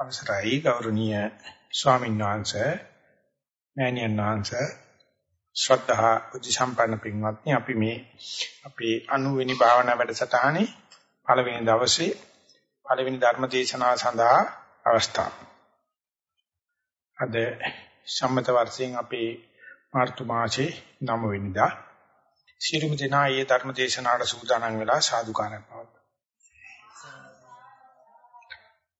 අවසරයි ගෞරවනීය ස්වාමීන් වහන්සේ මෑණියන් වහන්සේ ශ්‍රද්ධා බුද්ධ සම්පන්න පින්වත්නි අපි මේ අපේ 90 වෙනි භාවනා වැඩසටහනේ පළවෙනි දවසේ පළවෙනි ධර්ම දේශනාව සඳහා අවස්ථාව. අද සම්මත වර්ෂයෙන් අපේ මාර්තු මාසේ 9 වෙනිදා සියලුම දෙනා මේ ධර්ම දේශනාවට සූදානම් වෙලා සාදුකාරයක් පවත්වනවා.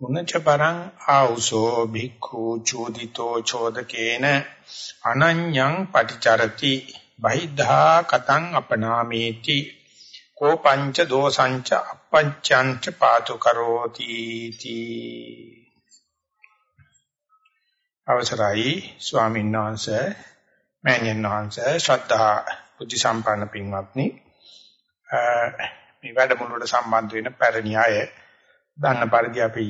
උනච්ච පරං ආඋසෝ භික්ඛු චෝදිතෝ චෝදකේන අනඤ්ඤං පටිචරති බහිද්ධා කතං අපනාමේති කෝ පංච දෝසංච අපංචංච පාතු කරෝති තී. අවසරයි ස්වාමීන් වහන්සේ මෑණියන් වහන්සේ ශ්‍රද්ධා බුද්ධ සම්පන්න පින්වත්නි. මේ වැඩමුළුවට සම්බන්ධ වෙන පැරණි අය දන්න පරිදි අපි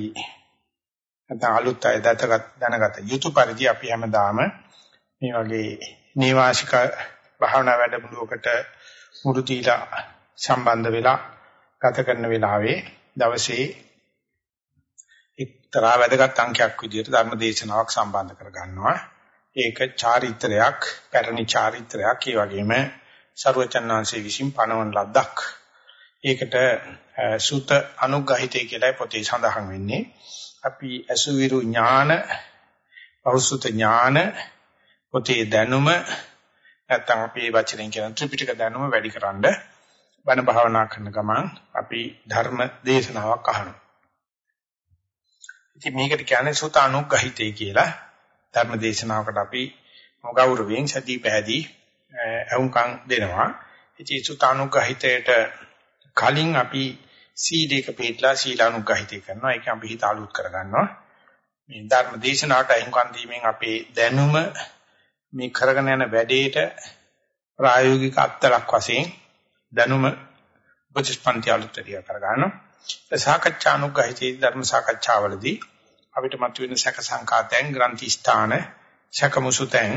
නැත්නම් අලුත් අය දැතගත් දැනගත යුතු පරිදි අපි හැමදාම මේ වගේ නේවාසික භාවනා වැඩමුළුවකට මුළු දීලා සම්බන්ධ වෙලා ගත කරන වෙලාවේ දවසේ එක්තරා වැදගත් අංකයක් විදිහට ධර්ම දේශනාවක් සම්බන්ධ කර ගන්නවා. ඒක චාරිත්‍රයක්, පැරණි චාරිත්‍රයක්, ඒ වගේම ਸਰවචන්නාංශයේ විසින් පනවන ලද්දක්. ඒකට සුත අනුග්‍රහිතය කියලා පොතේ සඳහන් වෙන්නේ. අපි අසුවිරු ඥාන, පෞසුත ඥාන, පොතේ දැනුම නැත්නම් අපි වචනෙන් කියන ත්‍රිපිටක දැනුම වැඩිකරනද බණ භාවනා කරන ගමන් අපි ධර්ම දේශනාවක් අහනවා. ඉතින් මේකට කියන්නේ සුත අනුග්‍රහිතය කියලා ධර්ම දේශනාවකට අපි ගෞරවයෙන් සතිය පැහැදී අහුම්කම් දෙනවා. ඉතින් සුත අනුග්‍රහිතයට කලින් අපි සීලයක පිටලා සීලානුග්‍රහිතය කරනවා. ඒක අපි හිත අලුත් කරගන්නවා. මේ ධර්ම දේශනාවට අහුම්කම් දීමෙන් අපේ දැනුම මේ කරගෙන යන වැඩේට ප්‍රායෝගික අත්දලක් වශයෙන් දැනුම උපතිස්පන්ති අලුත්තිය කරගන්නවා. සාකච්ඡා අනුග්‍රහිතී ධර්ම සාකච්ඡාවලදී අපිට මතුවෙන සැක සංකාතයන් ග්‍රන්ථි ස්ථාන සැකමුසුතෙන්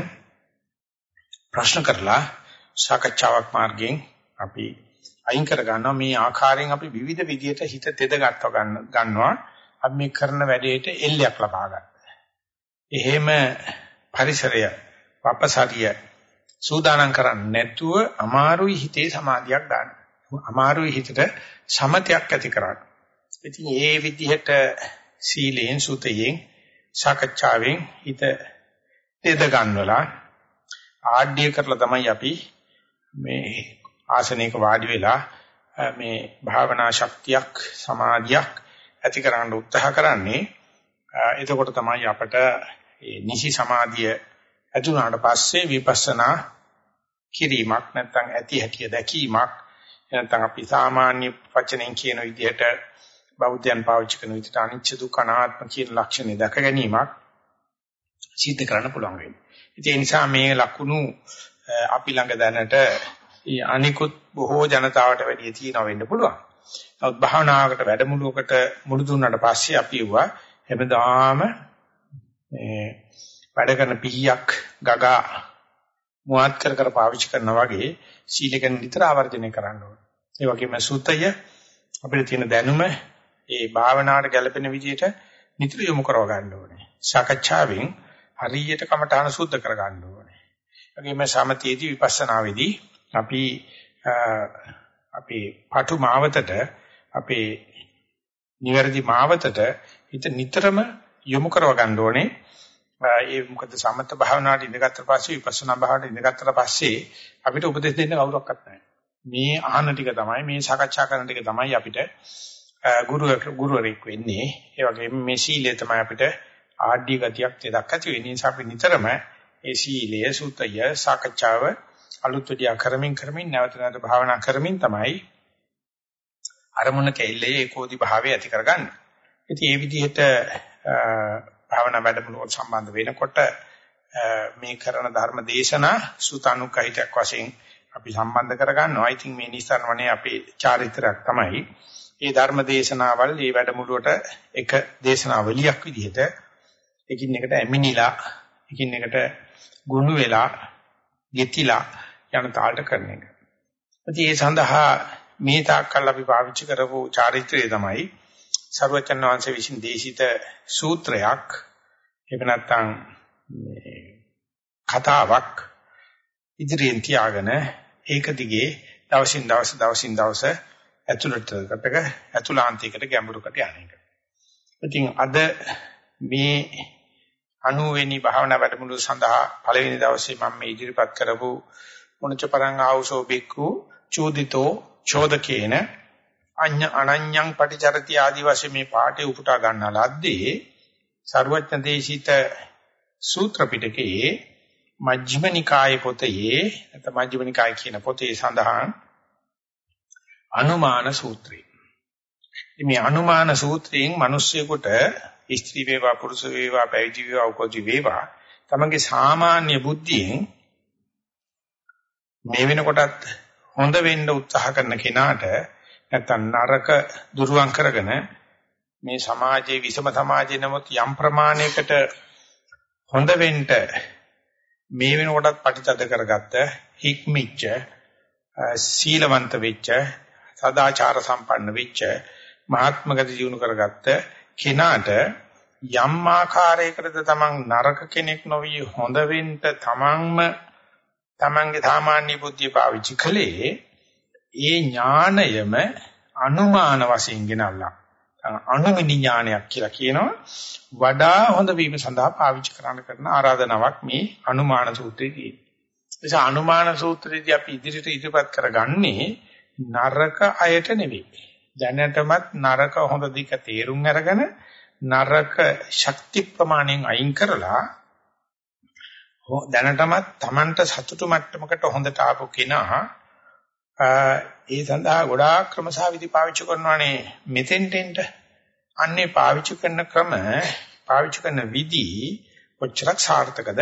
ප්‍රශ්න කරලා සාකච්ඡාවක් මාර්ගයෙන් අපි අයින් කර ගන්නවා මේ ආකාරයෙන් අපි විවිධ විදියට හිත තෙද ගත්තා ගන්නවා අපි මේ කරන වැඩේට එල්ලයක් ලබා ගන්න. එහෙම පරිසරය වපසරිය සූදානම් කරන්නේ නැතුව අමාරුයි හිතේ සමාධියක් ගන්න. අමාරුයි හිතට සමතයක් ඇති කරගන්න. ඉතින් ඒ විදිහට සීලෙන් සුතයෙන් සාකච්ඡාවෙන් හිත තෙද ගන්නවලා ආඩ්‍ය කරලා තමයි අපි මේ ආසනයක වාඩි වෙලා මේ භාවනා ශක්තියක් සමාධියක් ඇති කරන්න උත්සාහ කරන්නේ එතකොට තමයි අපට නිසි සමාධිය ඇතුණාට පස්සේ විපස්සනා කිරීමක් නැත්නම් ඇති හැටිය දැකීමක් නැත්නම් අපි සාමාන්‍ය වචනෙන් කියන විදිහට බෞද්ධයන් පාවිච්චි කරන විදිහට අනිච්ච දුක්ඛ අනාත්ම කියන ලක්ෂණ දැක ගැනීමක් සිද්ධ කරන්න පුළුවන් වෙන්නේ. ඒ නිසා මේ ලකුණු අපි ළඟ දැනට අනිකුත් බොහෝ ජනතාවට වැඩිය තියෙනවා වෙන්න පුළුවන්. නමුත් භාවනාවකට වැඩමුළුවකට මුළු දුන්නාට පස්සේ අපි වුණා හැමදාම මේ වැඩ කරන පිහියක් ගගා මුවත් කර කර පාවිච්චි කරනවා වගේ සීලකෙන් නිතර ආවර්ජනය කරන්න ඕනේ. ඒ වගේම සුතය අපිට තියෙන දැනුම ඒ භාවනාවට ගැලපෙන විදිහට නිතර යොමු කරව ගන්න ඕනේ. සාකච්ඡාවෙන් හරියට කමඨාන සුද්ධ කර ගන්න ඕනේ. ඒ වගේම සමතේදී විපස්සනාවේදී අපි අපේ පාඨු මාවතට අපේ නිවැරදි මාවතට හිත නිතරම යොමු කරව ගන්න ඕනේ. ඒ මොකද සමත භාවනාවට ඉඳගත්තට පස්සේ විපස්සනා භාවනාවට ඉඳගත්තට පස්සේ අපිට උපදෙස් දෙන්න කවුරක්වත් නැහැ. මේ ආහන ටික තමයි මේ සාකච්ඡා කරන ටික තමයි අපිට ගුරු ගුරුවරයෙක් වෙන්නේ. ඒ වගේම මේ සීලය තමයි අපිට ආඩ්‍ය ගතියක් දෙයක් ඇති වෙන්නේ. නිසා අපි නිතරම ඒ සීලය, සුතය, සාකච්ඡාව අලුත් විදියා කරමින් කරමින් නැවත නැවත භාවනා කරමින් තමයි අරමුණ කෙල්ලේ ඒකෝදි භාවය ඇති කරගන්නේ. ඉතින් මේ විදිහට භාවනා වැඩමුළුවට සම්බන්ධ වෙනකොට මේ කරන ධර්ම දේශනා සුතානුකහිතක් වශයෙන් අපි සම්බන්ධ කරගන්නවා. I think මේ නිස්සාරණේ අපේ චාරිත්‍රාක් තමයි. මේ ධර්ම දේශනාවල් මේ වැඩමුළුවට එක දේශනාවලියක් විදිහට එකින් එකට ඇමිනිලා එකින් එකට ගුණ වෙලා ගෙතිලා යන තාලට කරන එක. ඉතින් ඒ සඳහා මේ තාක්කල් අපි පාවිච්චි කරපු චාරිත්‍රය තමයි සර්වචන් වහන්සේ විසින් දේශිත සූත්‍රයක් එහෙම නැත්නම් කතාවක් ඉදිරියෙන් තියාගෙන ඒක දිගේ දවසින් දවස දවසින් දවස ඇතුළතකට ඇතුළාන්තයකට ගැඹුරකට යන එක. ඉතින් අද මේ 90 වෙනි භාවනා වැඩමුළු සඳහා පළවෙනි දවසේ මම මේ ඉදිරිපත් කරපු මොනච පරං ආවසෝ බික්කු චෝදිතෝ චෝදකේන අඤ්ඤ අනඤ්ඤං පටිචරති ආදි වශයෙන් මේ පාඩේ උපුටා ගන්නා ලද්දේ ਸਰවඥ දේශිත සූත්‍ර පිටකයේ මජ්ක්‍ධිම නිකායේ පොතේ නැත්නම් මජ්ක්‍ධිම නිකාය කියන පොතේ සඳහන් අනුමාන සූත්‍රය. මේ අනුමාන සූත්‍රයෙන් මිනිස්සුෙකුට ස්ත්‍රී වේවා පුරුෂ වේවා පැවිදි වේවා උපජි වේවා තමගේ සාමාන්‍ය බුද්ධියෙන් මේ වෙනකොටත් හොඳ වෙන්න උත්සාහ කරන කෙනාට නැත්තම් නරක දුරුවන් කරගෙන මේ සමාජයේ විසම සමාජයේ නමුත් යම් ප්‍රමාණයකට හොඳ වෙන්න මේ වෙනකොටත් පටිතද කරගත්ත හික්මිච්ච සීලවන්ත වෙච්ච සදාචාර සම්පන්න වෙච්ච මහත්මගත ජීවණු කරගත්ත කෙනාට යම් ආකාරයකටද තමන් නරක කෙනෙක් නොවි හොඳ වෙන්න තමන්ම තමන්ගේ සාමාන්‍ය බුද්ධිය පාවිච්චි කළේ ඒ ඥාණයම අනුමාන වශයෙන් ගෙනල්ලා අනුමිනි ඥානයක් කියලා කියනවා වඩා හොඳ වීම සඳහා පාවිච්චි කරන්න කරන ආරාධනාවක් මේ අනුමාන සූත්‍රයේ තියෙනවා. නිසා අනුමාන සූත්‍රයේදී අපි ඉදිරියට ඉදිරිපත් කරගන්නේ නරක අයට නෙවෙයි. දැනටමත් නරක හොඳ දික තේරුම් අරගෙන නරක ශක්ති ප්‍රමාණයෙන් අයින් කරලා දැනටමත් Tamanට සතුටු මට්ටමකට හොඳට ආපු කෙනා ඒ සඳහා ගොඩාක් ක්‍රමසාවිදි පාවිච්චි කරනවානේ මෙතෙන්ටෙන්ට අන්නේ පාවිච්චි කරන ක්‍රම පාවිච්චි කරන විදි කොච්චරක් සාර්ථකද?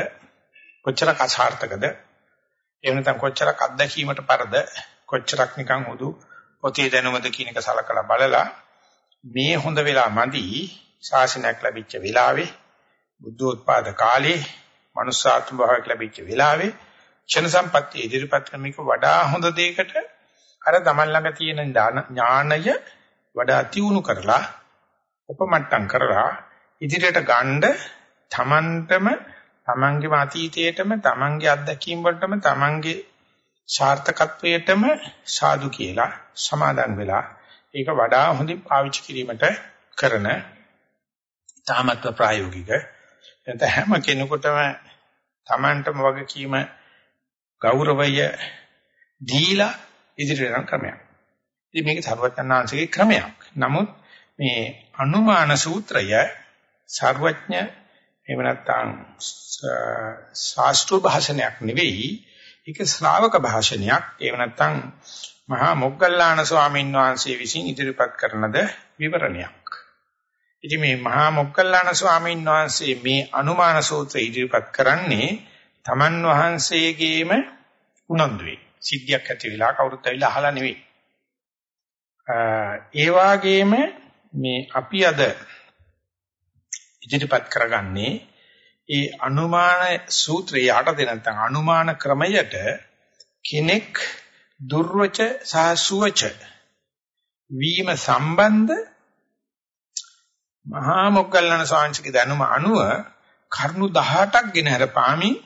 කොච්චරක් අසාර්ථකද? එහෙම නැත්නම් කොච්චරක් අත්දැකීමට පරද? කොච්චරක් නිකන් හුදු පොතේ දැනුමද කියන එක සලකලා බලලා මේ හොඳ වෙලා මදි ශාසනයක් ලැබිච්ච වෙලාවේ බුද්ධෝත්පාද කාලේ මනුස්සාත්ම භාවයක් ලැබිච්ච වෙලාවේ ක්ෂණ සම්පත්‍ය ඉදිරිපත් කරන එක වඩා හොඳ දෙයකට අර තමන් ළඟ තියෙන ඥාණය වඩා තියුණු කරලා උපමට්ටම් කරලා ඉදිරියට ගන්න තමන්ටම තමන්ගේම අතීතයේටම තමන්ගේ අත්දැකීම් වලටම තමන්ගේ සාර්ථකත්වයටම සාදු කියලා සමාදන් වෙලා ඒක වඩා හොඳින් පාවිච්චි කිරීමට කරන තාමත්ව ප්‍රායෝගික එතන හැම කෙනෙකුටම තමන්ටම වගකීම ගෞරවය දීලා ඉදිරියට යන ක්‍රමයක්. ඉතින් මේක සර්වඥාන්සේගේ ක්‍රමයක්. නමුත් මේ අනුමාන සූත්‍රය සර්වඥ එහෙම නැත්නම් ශාස්ත්‍රීය භාෂණයක් නෙවෙයි ඒක ශ්‍රාවක භාෂණයක් එහෙම නැත්නම් මහා මොග්ගල්ලාන ස්වාමීන් වහන්සේ විසින් ඉදිරිපත් කරනද විවරණයක්. ඉතින් මේ මහා මොග්ගල්ලාන ස්වාමීන් වහන්සේ මේ අනුමාන සූත්‍රය ඉදිරිපත් කරන්නේ තමන් වහන්සේගේම උනන්දුවේ. සිද්ධියක් ඇති වෙලා කවුරුත් ඇවිල්ලා අහලා නෙවෙයි. ඒ වාගේම මේ අපි අද ඉදිරිපත් කරගන්නේ ඒ අනුමාන සූත්‍රය යටතේ නැත්නම් අනුමාන ක්‍රමයට කෙනෙක් දුර්වච සහ සුවච වීම සම්බන්ධ මහා මොග්ගල්ලාන ස්වාමීන්ගේ දැනුම අනුව කරුණු 18ක් ගෙන හරපාමින්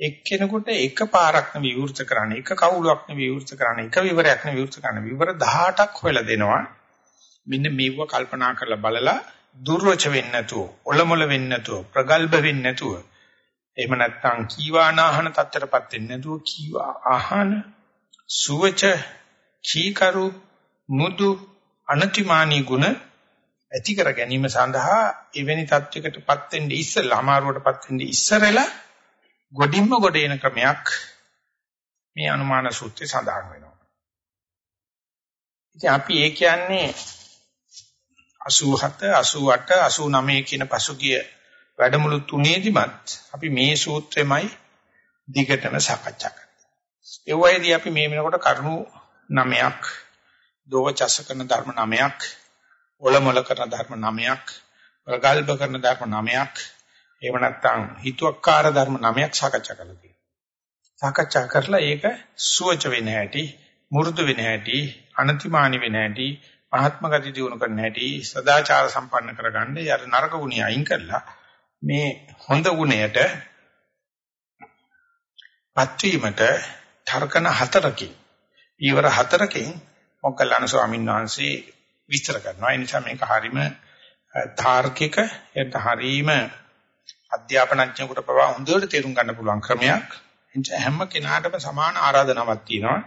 එක්කෙනෙකුට එක පාරක් නෙවෙයි විවෘත කරන්න එක කවුලක් නෙවෙයි විවෘත කරන්න එක විවරයක් නෙවෙයි විවෘත කරන්න. විවර 18ක් හොයලා දෙනවා. මෙන්න මේව කල්පනා කරලා බලලා දුර්වච වෙන්නේ නැතුව, ඔලොමල වෙන්නේ නැතුව, ප්‍රගල්භ වෙන්නේ නැතුව, එහෙම නැත්නම් කීවානාහන තත්තරපත් වෙන්නේ නැතුව කීවා ආහන සුවච කීකරු මුදු අනතිමානී ගුණ ඇති කර ගැනීම සඳහා එවැනි තත්වයකටපත් වෙන්නේ ඉස්සෙල්ලා අමාරුවටපත් වෙන්නේ ඉස්සරලා ගොඩින්ම ගොඩ එන ක්‍රමයක් මේ අනුමාන සූත්‍රයේ සඳහන් වෙනවා. ඉතින් අපි ඒ කියන්නේ 87 88 89 කියන පසුගිය වැඩමුළු තුනේදිමත් අපි මේ සූත්‍රෙමයි දිගටම සාකච්ඡා කරන්නේ. ඒ වගේදී අපි මේ වෙනකොට කරුණු 9ක් දෝවචස කරන ධර්ම 9ක් ඔලොමල කරන ධර්ම 9ක් ප්‍රගල්භ කරන ධර්ම 9ක් එහෙම නැත්නම් හිතුවක්කාර ධර්ම 9ක් සාකච්ඡා කරලා තියෙනවා. සාකච්ඡා කරලා ඒක සුවච වෙන හැටි, මුරුදු වෙන හැටි, අනතිමානි වෙන හැටි, මහත්ම ගති දිනු කරන හැටි, සදාචාර සම්පන්න කරගන්න යාර නරක ගුණය අයින් කරලා මේ හොඳ ගුණයට පත්වීමට තර්කන හතරකින් ඊවර හතරකින් මොග්ගල්ලාන ස්වාමීන් වහන්සේ විස්තර කරනවා. ඒ නිසා මේක හරීම තාර්කික එතන හරීම අධ්‍යාපනඥයෙකුට පවා හොඳට තේරුම් ගන්න පුළුවන් ක්‍රමයක්. එනිසා හැම කෙනාටම සමාන ආරාධනාවක් තියෙනවා.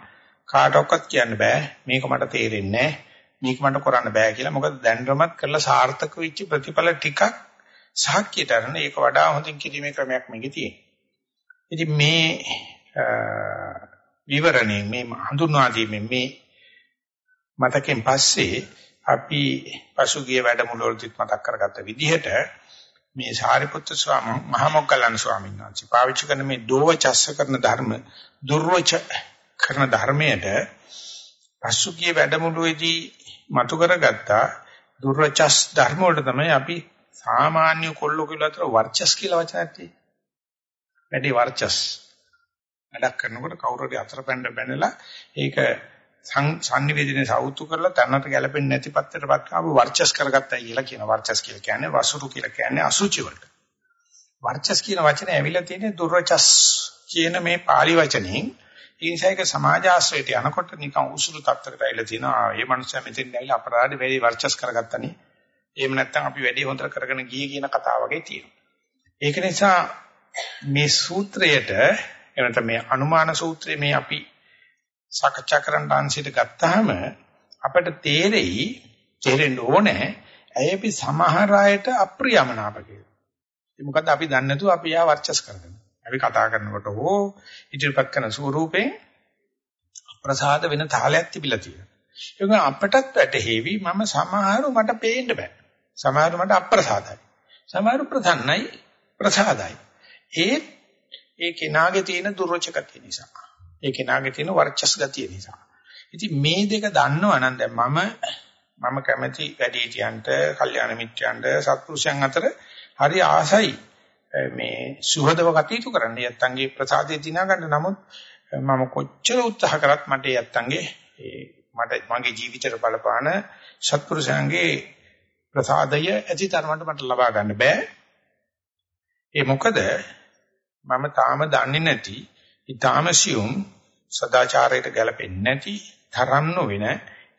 කාටවත් කියන්න බෑ මේක මට තේරෙන්නේ නැහැ. මේක මට කරන්න බෑ කියලා. මොකද දැනටමත් කරලා සාර්ථක වෙච්ච ප්‍රතිඵල ටිකක් සාක්කියට අරන ඒක වඩා හොඳින් කිරීමේ ක්‍රමයක් මේකේ තියෙනවා. ඉතින් මේ විවරණේ මේ හඳුන්වා දීමේ මේ මතකෙන් පස්සේ අපි පසුගිය වැඩමුළු වලදීත් මතක් කරගත්ත විදිහට මේ සාරිපුත්‍ර ස්වාමීන් මහා මොග්ගලණ ස්වාමීන් වහන්සේ පාවිච්චි කරන මේ දෝවචස්ස කරන ධර්ම දුර්වච කරන ධර්මයට පසුගිය වැඩමුළුවේදී මතු කරගත්තා දුර්වචස් ධර්ම වලට තමයි අපි සාමාන්‍ය කොල්ලෝ කියලා අතර වර්චස් කියලා වචනයක් තියෙන්නේ. වැඩි වර්චස්. වැඩක් කරනකොට කවුරු හරි අතර පැන්න බැනලා ඒක සංනිවේදනයේ සෞතු කරලා තනට ගැලපෙන්නේ නැති පත්තරපත් ආපු වර්චස් කරගත්තා කියලා කියන වර්චස් කියලා කියන්නේ වසුරු කියලා කියන්නේ අසුචි වලට. වර්චස් කියන වචනේ ඇවිල්ලා තියෙන්නේ දුර්වචස් කියන මේ pāli වචනෙන් ඒ නිසා ඒක සමාජ ආශ්‍රයයට යනකොට නිකන් උසුළු තත්ත්වයකට ඇවිල්ලා තියෙනවා. මේ මනුස්සයා මෙතෙන් ඇවිල්ලා අපරාධ වැඩි වර්චස් කරගත්තනේ. එහෙම නැත්නම් අපි වැඩි හොඳට කරගෙන ගියේ කියන කතාව වගේ තියෙනවා. ඒක නිසා මේ සූත්‍රයට එනත මේ අනුමාන සූත්‍රයේ මේ අපි සාකච්ඡා කරන්න අංශයට ගත්තාම අපිට තේරෙයි තේරෙන්න ඕනේ ඇයි අපි සමහර අයට අප්‍රියමනාප කියලා. ඒ මොකද අපි දන්නේ නැතුව අපි ආ වර්චස් කරගෙන. අපි කතා කරනකොට හෝ ඉදිරිපත් කරන ස්වරූපේ ප්‍රසාද වෙන තාලයක් තිබිලා තියෙනවා. ඒක අපටත් වැටහෙවි මම සමහරු මට පේන්න බෑ. සමහරු මට අප්‍රසාදයි. සමහරු ප්‍රසන්නයි ප්‍රසාදයි. ඒ ඒ කෙනාගේ තියෙන දුර්වච ගතිය නිසා. ඒ කෙනාගේ තියෙන වර්චස් ගතිය නිසා. ඉතින් මේ දෙක දන්නවා නම් දැන් මම මම කැමති වැඩිහිටියන්ට, කල්යාණ මිත්‍රයන්ට, සත්පුරුෂයන් අතර හරි ආසයි මේ සුහදව කටයුතු කරන්න. යත්තන්ගේ ප්‍රසාදේ දිනා ගන්න. නමුත් මම කොච්චර උත්සාහ කරත් මට යත්තන්ගේ මට මගේ ජීවිතේට බලපාන සත්පුරුෂයන්ගේ ප්‍රසාදය ඇති තරමට මට ලබා ගන්න බෑ. ඒ මොකද මම තාම දන්නේ නැති ඊටාම සියුම් සදාචාරයට ගැලපෙන්නේ නැති තරම් නොවන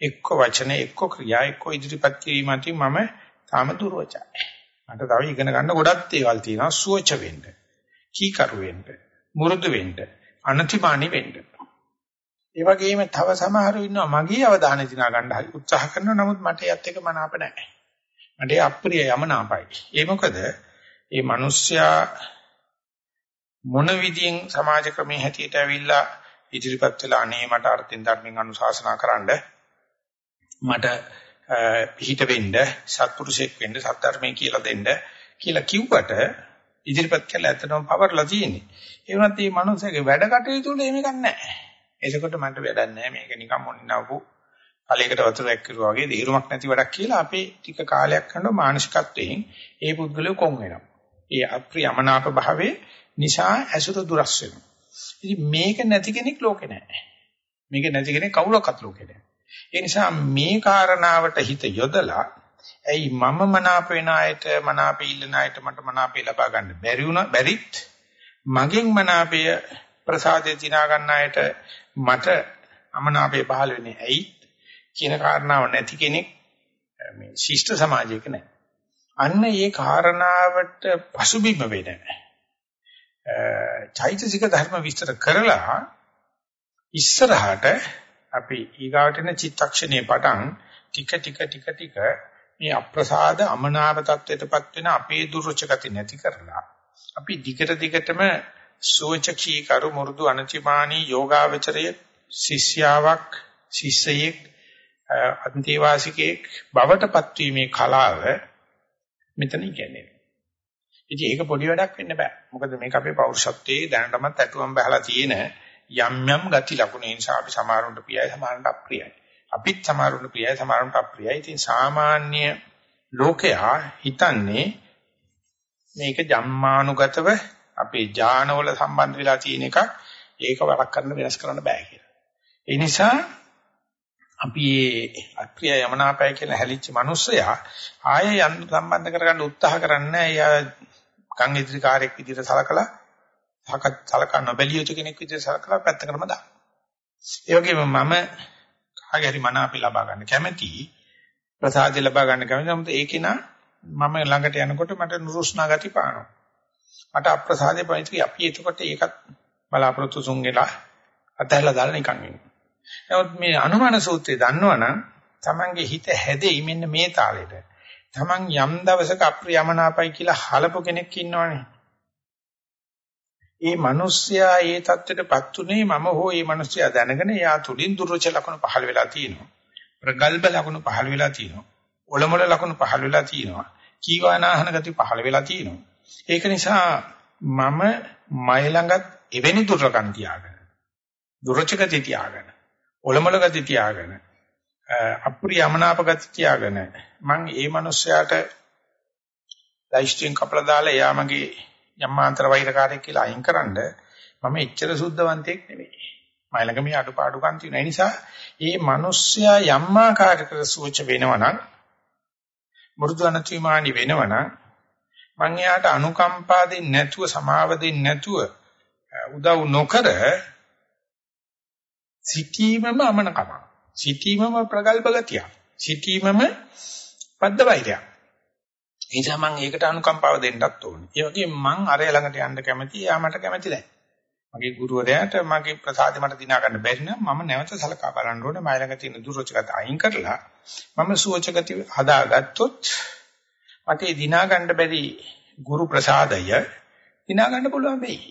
එක්ක වචන එක්ක ක්‍රියා එක්ක ඉදිරිපත් කිරීමකින් මම තාම දුර්වචයි. මට තව ඉගෙන ගන්න ගොඩක් දේවල් තියෙනවා සුවච වෙන්න. කීකරු වෙන්න. මුරුදු වෙන්න. අනතිමානි වෙන්න. ඒ වගේම තව සමහරව ඉන්නවා මගේ අවධානය දිනා ගන්න හරි උත්සාහ කරනවා නමුත් මට යත් එක මනාප නැහැ. මට අප්‍රිය යමනාපයි. ඒ මොකද මේ මිනිස්සයා මොන විදියෙන් සමාජ ක්‍රමයේ හැටියට ඇවිල්ලා ඉදිරිපත් වෙලා අනේ මට අර්ථින් ධර්මෙන් අනුශාසනා කරන්න මට පිහිට වෙන්න සත්පුරුෂෙක් වෙන්න සත්‍ධර්මයේ කියලා දෙන්න කියලා කිව්වට ඉදිරිපත් කළා ඇත්තටම පවර්ලා තියෙන්නේ. ඒ වුණත් මේ මනුස්සයාගේ වැඩ කටයුතු වල එහෙම ගන්නෑ. එතකොට මට වැඩක් නැහැ මේක නිකන් මොනිනවපු කලයකට වතුරක් කිරුවා වගේ දේරුමක් නැති වැඩක් කියලා අපේ ටික කාලයක් කරනවා මානසිකත්වයෙන් ඒ පුද්ගලයා කොන් වෙනවා. ඒ අප්‍රියමනාප භාවයේ නිසා ඇසුර දුරස් වෙනවා. ඉතින් මේක නැති කෙනෙක් ලෝකේ නැහැ. මේක නැති කෙනෙක් කවුරක්වත් ලෝකේ නැහැ. ඒ නිසා මේ කාරණාවට හිත යොදලා ඇයි මම මනාප වෙන අයට මනාප ඉල්ලන අයට මට මනාපේ ලබා ගන්න බැරි වුණා බැරිත් මගෙන් මනාපය ප්‍රසාදේ දිනා ගන්න අයට මට අමනාපේ පහළ වෙන්නේ ඇයි කියන කාරණාව නැති කෙනෙක් මේ ශිෂ්ට සමාජයක නැහැ. අන්න ඒ කාරණාවට පසුබිම වෙන චෛතසික ධර්ම විස්තර කරලා ඉස්සරහට අපි ඊගාවට එන චිත්තක්ෂණයේ පටන් ටික ටික ටික ටික මේ අප්‍රසාද අමනාප තත්වයටපත් වෙන අපේ දුර්ච ගති නැති කරලා අපි දිගට දිගටම සෝචකී කරු මුරුදු අනතිමානී යෝගාවචරයේ ශිෂ්‍යාවක් ශිෂ්‍යයෙක් අන්තිවාසිකයෙක් බවටපත් වීමේ කලාව මෙතන ඉගෙනගෙන. ඉතින් ඒක පොඩි වැඩක් වෙන්න බෑ. මොකද මේක අපේ පෞරුෂත්වයේ දැනටමත් ඇතුම් බහලා තියෙන යම් යම් ගති ලක්ෂණ නිසා අපි සමහරුන්ට ප්‍රියයි සමහරුන්ට අප්‍රියයි. අපිත් සමහරුන්ට ප්‍රියයි සමහරුන්ට අප්‍රියයි. ඉතින් සාමාන්‍ය ලෝකයා හිතන්නේ මේක ජම්මානුගතව අපේ ඥානවල සම්බන්ධ වෙලා තියෙන එකක් ඒක වරක් කරන්න වෙනස් කරන්න බෑ කියලා. ඒ නිසා අපි මේ අප්‍රිය යමනාපය කියලා හැලිච්ච මිනිස්සයා ආයෙ යන් සම්බන්ධ කරගන්න උත්සාහ කරන්නේ එයා කන් ඉදිරි කාර්යයක් විදිහට සලකලා සලකා නොබැලිය යුතු කෙනෙක් විදිහට සලකලා පැත්තකටම දාන්න. ඒ වගේම මම කාගේ හරි මන අපි ලබා ගන්න කැමැති ප්‍රසාදය ලබා ගන්න කැමැති නමුත් ඒකේ නා මම ළඟට යනකොට මට නුරුස්නා ගති පානවා. මට අප්‍රසාදේ පයිති අපි එතකොට ඒකත් බලාපොරොත්තු සුන්ගෙලා අතහැරලා දාලා නිකන් ඉන්නවා. නමුත් මේ අනුමාන සූත්‍රය දන්නවනම් Tamange හිත හැදෙයි මෙන්න මේ තාලෙට. Taman යම් දවසක අප්‍රියමනාපයි කියලා හලපු කෙනෙක් ඉන්නවනේ. ඒ මිනිස්සයා ඒ தත්ත්වයටපත් උනේ මම හෝ ඒ මිනිස්සයා දැනගෙන එයා තුලින් දුර්වච ලක්ෂණ පහළ වෙලා තියෙනවා. ප්‍රගල්භ ලක්ෂණ පහළ වෙලා තියෙනවා. ඔලොමල ලක්ෂණ පහළ වෙලා තියෙනවා. කීවානාහන ගති පහළ වෙලා තියෙනවා. ඒක නිසා මම මයි ළඟත් එවැනි දුර්ලකම් තියාගෙන දුර්ච ගති තියාගෙන ඔලොමල ගති තියාගෙන අප්‍රියමනාප ගති තියාගෙන මම ඒ මිනිස්සයාට ලයිස්ටින් කපලා දාලා එයා මගේ යම්මාන්තර වෛරකාරයෙක් කියලා අයින්කරනද මම එච්චර සුද්ධවන්තයෙක් නෙවෙයි. මයි ළඟ මේ අඩුපාඩුකම් තියෙන නිසා මේ මිනිස්සයා යම්මාකාරයකට සූච වෙනවනම් මෘදු අනතිමානි වෙනවනම් මං එයාට අනුකම්පා දෙන්නේ නැතුව සමාව දෙන්නේ නැතුව උදව් නොකර සිටීමම අමනකම. සිටීමම ප්‍රගල්ප ගතිය. සිටීමම පද්ද වෛරයක්. ඒ නිසා මම ඒකට අනුකම්පාව දෙන්නත් ඕනේ. ඒ වගේම මං අරය ළඟට යන්න කැමති, එයා මට කැමති නැහැ. මගේ ගුරුවරයාට මගේ ප්‍රසාදෙ මට දිනා ගන්න බැරි නම් මම නැවත සලකා බලන්න ඕනේ. මයි ළඟ තියෙන දුරචකත අයින් කරලා මම සුවචකති හදාගත්තොත් මට දිනා ගන්න බැරි ගුරු ප්‍රසාදය දිනා ගන්න පුළුවන් වෙයි.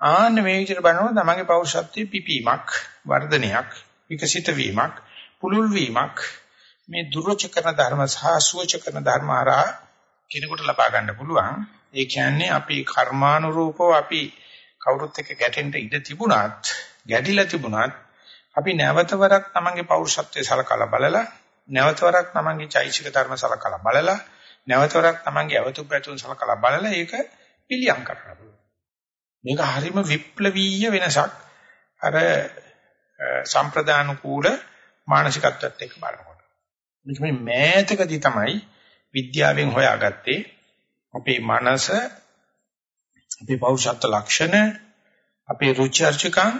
ආන්න මේ විදිහට බලනවා තමන්ගේ පෞරුෂත්වයේ පිපීමක්, වර්ධනයක්, විකසිත වීමක්, පුලුල් වීමක් මේ දුර්වච කරන ධර්ම සහ සුවච කරන ධර්ම හරහා කෙනෙකුට ලබා ගන්න පුළුවන්. ඒ කියන්නේ අපි කර්මානුරූපව අපි කවුරුත් එක්ක ගැටෙන්න ඉඩ තිබුණත්, ගැටිලා තිබුණත් අපි නැවතවරක් තමන්ගේ පෞරුෂත්වයේ සලකලා බලලා, නැවතවරක් තමන්ගේ චෛසික ධර්ම සලකලා බලලා, නැවතවරක් තමන්ගේ අවතු පැතුම් සලකලා බලලා ඒක පිළියම් කරනවා. මේක හරිම විප්ලවීය වෙනසක් අර සම්ප්‍රදාන කූල මානසිකත්වයට එක්ක බලනකොට. මේක මේ මෑතකදී තමයි විද්‍යාවෙන් හොයාගත්තේ අපේ මනස අපේ පෞෂත්ව ලක්ෂණ අපේ රුචි අරුචිකම්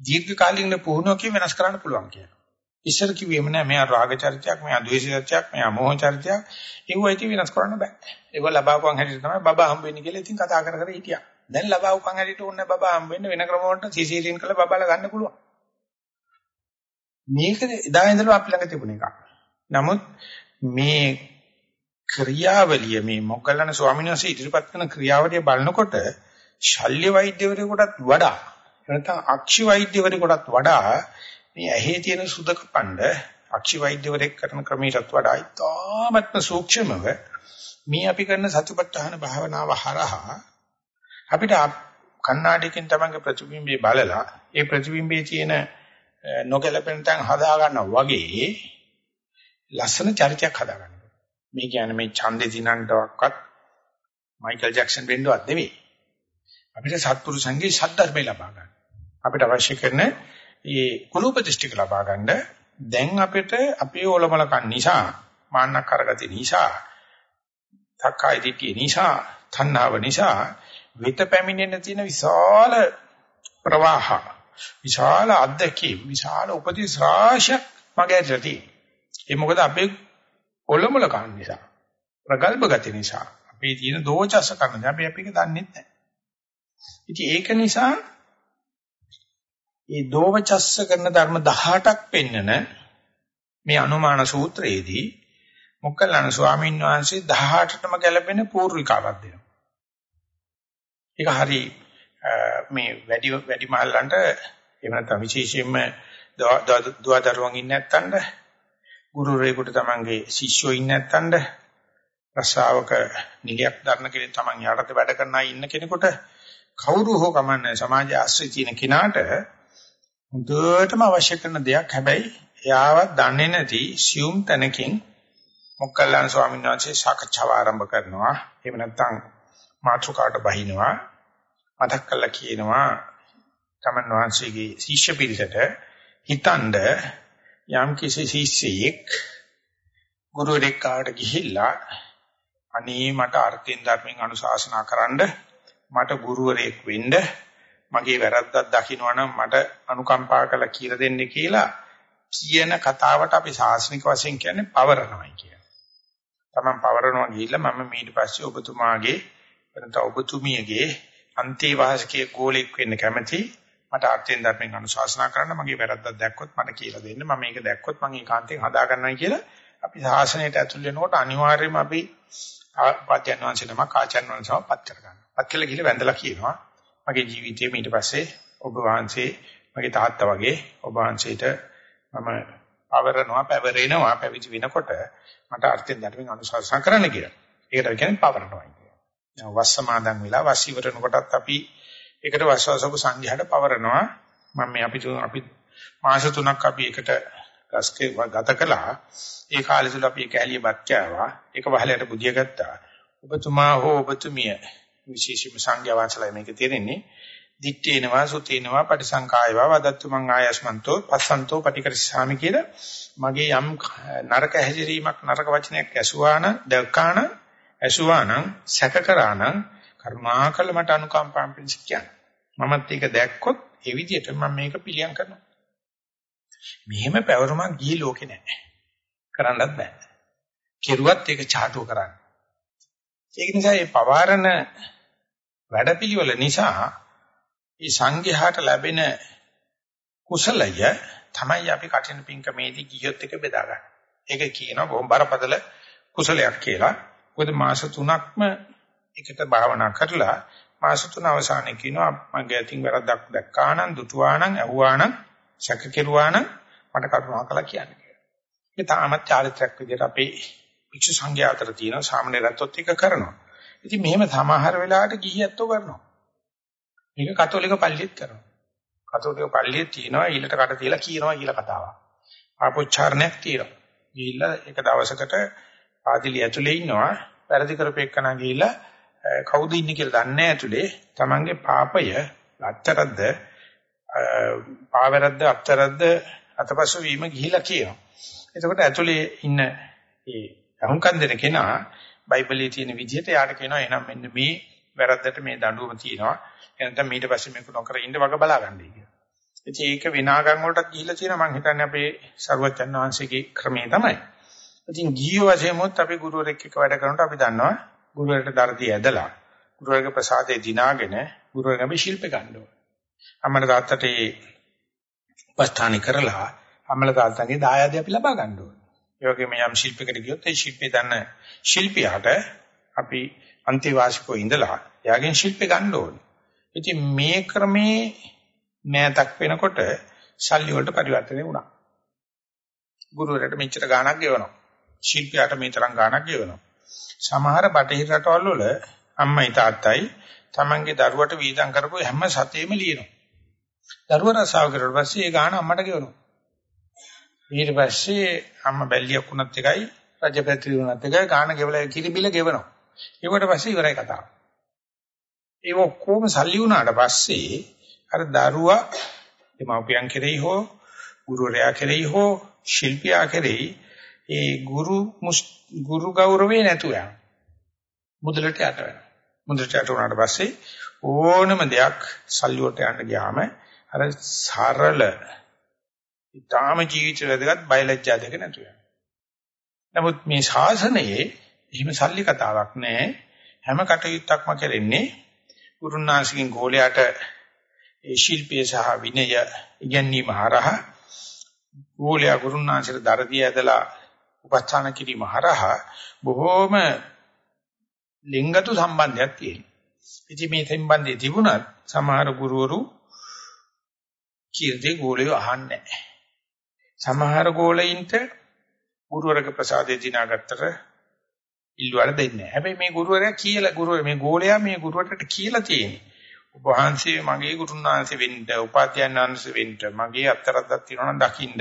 දීර්ඝකාලීන පුහුණුවකින් වෙනස් කරන්න පුළුවන් කියලා. ඉස්සර කිව්වෙම නෑ මෙයා රාග චරිතයක්, මෙයා ද්වේෂ චරිතයක්, මෙයා මෝහ චරිතයක්. ඒව ඉති වෙනස් කරන්න බෑ. ඒව ලබාපුවන් හැටියට තමයි බබා හම්බ වෙන්නේ කියලා ඉතින් කතා කර කර හිටියා. දැන් ලබාවුකම් හැටියට ඕනේ බබා හම්බ වෙන්න වෙන ක්‍රම වලට සිසිලින් කළ බබාලා ගන්න පුළුවන්. මේක එදා ඉඳලා අපි ළඟ තිබුණ එකක්. නමුත් මේ ක්‍රියාවලිය මේ මොග්ගලණ ස්වාමීන් වහන්සේ ඉදිරිපත් කරන ක්‍රියාවලිය බලනකොට ශල්‍ය වෛද්‍යවරයෙකුටත් වඩා නැත්නම් අක්ෂි වෛද්‍යවරයෙකුටත් වඩා මේ ඇහි තියෙන සුදක පණ්ඩ අක්ෂි වෛද්‍යවරයෙක් කරන ක්‍රමයටත් වඩා ඉතාමත්ම සූක්ෂමව මේ අපි කරන සතිපට්ඨාන භාවනාව හරහා අපිට කණ්ණාඩියකින් තමන්ගේ ප්‍රතිබිම්බය බලලා ඒ ප්‍රතිබිම්බයේ තියෙන නොගැලපෙන තැන් හදා ගන්නවා වගේ ලස්සන චරිතයක් හදා ගන්නවා. මේ කියන්නේ මේ ඡන්දේ දිනන්නවක්වත් මයිකල් ජැක්සන් වෙන්නවත් නෙවෙයි. අපිට සත්පුරුෂයන්ගේ ශද්ධර්මය ලබා ගන්න. අපිට අවශ්‍ය කරන මේ කුලූපදිෂ්ටික ලබා ගන්න දැන් අපිට අපේ ඕලමලකන් නිසා මාන්නක් කරගති නිසා තක්කයි දිටිය නිසා තණ්හාව නිසා වෙත පැමිණෙන තියෙන විශාල ප්‍රවාහ විශාල අද්දකී විශාල උපදේශ රාශියක් මගේ ඇතුළේ ඒ මොකද අපේ කොළමල කන නිසා ප්‍රගල්භ ගති නිසා අපේ තියෙන දෝචස කන අපි අපි ඒක දන්නේ නැහැ. ඉතින් ඒක නිසා මේ දෝවචස්ස කරන ධර්ම 18ක් පෙන්නන මේ අනුමාන සූත්‍රයේදී මොක්කලණ ස්වාමීන් වහන්සේ 18ටම ගැලපෙන පූර්විකාවක් දෙනවා. ඒක හරි මේ වැඩි වැඩි මහල්ලන්ට එහෙම නැත්නම් විශේෂයෙන්ම දුවදරුවන් ඉන්නේ නැත්තඳ ගුරුවරයෙකුට තමන්ගේ ශිෂ්‍යෝ ඉන්නේ නැත්තඳ රස්සාවක නිලයක් දරන කෙනෙක් Taman යටතේ වැඩ කරන අය ඉන්න කෙනෙකුට කවුරු හෝ කමන්නේ සමාජ ආශ්‍රය තියෙන කෙනාට හොඳටම අවශ්‍ය කරන දෙයක්. හැබැයි එයාවත් දන්නේ නැති සියුම් තැනකින් මොක්කල්ලාන ස්වාමීන් වහන්සේ සාකච්ඡාව ආරම්භ කරනවා. එහෙම නැත්නම් මාතෘකාට බහිනවා. මතක් කරලා කියනවා තමන් වහන්සේගේ ශිෂ්‍ය පිරිසට හිතනද යම් කිසි ශිෂ්‍යයෙක් ගුරුවරයෙක් කාට ගිහිල්ලා අනේ මට අර්ථයෙන් ධර්මයෙන් අනුශාසනා කරන්න මට ගුරුවරයෙක් වෙන්න මගේ වැරද්දක් දකින්නවනම් මට අනුකම්පා කරලා කියලා දෙන්න කියලා කියන කතාවට අපි සාසනික වශයෙන් කියන්නේ පවරනවායි කියන්නේ. Taman පවරනවා ගිහිල්ලා මම ඊට පස්සේ ඔබතුමාගේ වෙනත ඔබතුමියගේ අන්තිවාසිකයේ ගෝලෙක් වෙන්න කැමති මට අර්ථයෙන් ධර්මයෙන් අනුශාසනා කරන්න මගේ වැරද්දක් දැක්කොත් මට කියලා දෙන්න මම මේක දැක්කොත් මම ඒකාන්තයෙන් හදා ගන්නයි කියලා අපි සාසනයට ඇතුල් වෙනකොට අනිවාර්යයෙන්ම අපි පාත්‍යයන් වහන්සේ නම කාචයන් වහන්සේව පත් කර ගන්නවා. පත් කළා කියලා වැඳලා කියනවා මගේ ජීවිතයේ ඊට පස්සේ ඔබ වහන්සේ මගේ තාත්තා වගේ ඔබ වහන්සේට මම පවරනවා පැවරෙනවා පැවිදි වෙනකොට මට අර්ථයෙන් ධර්මයෙන් අනුශාසනා කරන්න කියලා. ඒකට කියන්නේ පවරනවා කියන්නේ. වස් සමාදන් වෙලා වස් ඉවරන කොටත් අපි ඒකට වස්වාසක සංඝයාට පවරනවා. මම මේ අපි අපි මාස තුනක් අපි එකට ගස්කේ ගත කළා. ඒ කාලෙ තුල අපි එක ඇලියපත් කෑවා. ඒක වහලයට බුදිය ගත්තා. ඔබතුමා හෝ ඔබතුමිය විශේෂම සංඝයා වහන්සේලා මේක තේරෙන්නේ දිත්තේනවා සුතේනවා පටිසංකායවා වදත්තු මං ආයස්මන්තෝ පස්සන්තෝ පටිකරිස්සාමි කියලා මගේ යම් නරක හැසිරීමක් නරක වචනයක් ඇසුවා නම් දැක්කා නම් ඇසුවා නම් සැක කරා නම් කරුණාකර මට අනුකම්පාවෙන් පිණිස කියන්න. මමත් ඒක දැක්කොත් ඒ විදිහට මම මේක පිළියම් කරනවා. මෙහෙම පැවරුමක් ගිහි ලෝකේ නැහැ. කරන්නත් බෑ. කෙරුවත් ඒක චාටුව කරන්න. ඒක නිසා මේ පවාරණ වැඩපිළිවෙල නිසා මේ සංඝයාට ලැබෙන කුසලය තමයි අපි කටින පිංකමේදී ගියොත් එක බෙදා ගන්න. ඒක කියනවා බොහොම බරපතල කුසලයක් කියලා. මොකද මාස 3ක්ම එකට භාවනා කරලා මාස 3 අවසානයේ කියනවා මගේ අතින් වැරද්දක් දැක්කා නම් දුටුවා නම් ඇහුවා නම් සැක කෙරුවා නම් මට කරුණාකරලා කියන්න කියලා. ඒක තාමත් චාරිත්‍රාක් විදිහට අපේ භික්ෂු සංඝයා අතර තියෙන සාමාන්‍යරත්වත් එක කරනවා. ඉතින් මෙහෙම සමහර වෙලාවට ගිහියත්ෝ කරනවා. මේක කතෝලික පල්ලියත් කරනවා. කතෝලික පල්ලියේ තියෙනවා ඊළට කට තියලා කියනවා කියලා කතාවක්. ආපෝච්චාරණයක් තියෙනවා. ගිහිල්ලා එක දවසකට පාදිලි ඇතුලේ ඉන්නවා. වැරදි කරපෙන්නන ගිහිල්ලා කවුද ඉන්නේ කියලා දන්නේ ඇතුලේ තමන්ගේ පාපය අච්චරද්ද පාවැරද්ද අච්චරද්ද අතපසු වීම ගිහිලා කියනවා. එතකොට ඇතුලේ ඉන්න ඒ අහුම්කම් දෙන කෙනා බයිබලයේ තියෙන විදිහට යාට කියනවා එහෙනම් මෙන්න මේ වැරද්දට මේ දඬුවම තියෙනවා. එහෙනම් ඊට පස්සේ මේක නොකර ඉන්න වග බලා ගන්නයි කියලා. ඉතින් ඒක විනාගම් වලටත් ගිහිලා තියෙනවා මම හිතන්නේ අපේ ਸਰවඥාන් වහන්සේගේ ක්‍රමේ තමයි. ඉතින් ගිහිය වශයෙන්මොත් අපි ගුරුවරෙක් එක්ක වැඩ කරනකොට අපි දන්නවා ගුරුවරට දරදී ඇදලා ගුරුවරගේ ප්‍රසාදේ දිනාගෙන ගුරුවරගේ ශිල්ප ගන්න ඕනේ. අම්මලා තාත්තට ඒ උපස්ථාන කරලා අම්මලා තාත්තගේ දායාදේ අපි ලබා ගන්න ඕනේ. ඒ වගේම යම් ශිල්පයකට ගියොත් ඒ ශිල්පේ දන්න ශිල්පියාට අපි අන්තිවාසිකව ඉඳලා එයාගෙන් ශිල්පේ ගන්න ඕනේ. ඉතින් මේ ක්‍රමේ මෑතක් වෙනකොට ශල්්‍ය වලට පරිවර්තනය වුණා. ගුරුවරයාට මෙච්චර ගාණක් ගෙවනවා. ශිල්පියාට මේ තරම් ගාණක් ගෙවනවා. සමහර බටහිර රටවල් වල අම්මයි තාත්තයි තමන්ගේ දරුවට වීදම් කරපු හැම සතේම ලියනවා. දරුවා රසාව කරුවට පස්සේ ඒ ගාණ අම්මට ගෙවනවා. ඊට පස්සේ අම්මා බැල්ලියක් වුණත් එකයි රජපැත්‍රි වුණත් එකයි ගාණ ගෙවලා කිරිබිල ගෙවනවා. ඒකට පස්සේ ඉවරයි කතාව. ඒ ඔක්කොම සල්ලි වුණාට පස්සේ අර දරුවා දෙමව්පියන් කෙරෙහි හෝ ගුරුවරයා කෙරෙහි හෝ ශිල්පියා කෙරෙහි ඒ ගුරු ගුරු ගෞරවේ නැතුව යනවා. මුදලට යට වෙනවා. මුදලට යට වුණාට පස්සේ ඕනම දෙයක් සල්ලි වලට යන්න ගියාම අර සරල ඊටාම ජීවිත වැදගත් බයලජ්ජා දෙක නැතු වෙනවා. නමුත් මේ ශාසනයේ එහෙම සල්ලි කතාවක් නැහැ. හැම කටයුත්තක්ම කරන්නේ ගුරුනාසිකින් ගෝලයට ඒ ශිල්පයේ සහ විනය ඉගැන්වීම හරහා ගෝලයා ගුරුනාසිට දරදී ඇදලා උපස්ථාන කිරීම හරහා බොහෝම ලිංගතු සම්බන්ධයක් තියෙනවා. ඉතින් මේ සම්බන්ධය තිබුණත් සමහර ගුරුවරු කියන දේ ගෝලියෝ අහන්නේ නැහැ. සමහර ගෝලයින්ට ගුරුවරගේ ප්‍රසාදේ දිනාගත්තට ඉල්ලුවාට දෙන්නේ නැහැ. හැබැයි මේ ගුරුවරයා කියලා ගුරුවරයා මේ ගෝලයා මේ ගුරුවරට කියලා තියෙන්නේ. ඔබ වහන්සේ මගේ ගුරුන් වහන්සේ වෙන්න, උපාධ්‍යයන් වහන්සේ වෙන්න, මගේ අත්තරක් තියෙනවා නම් දකින්න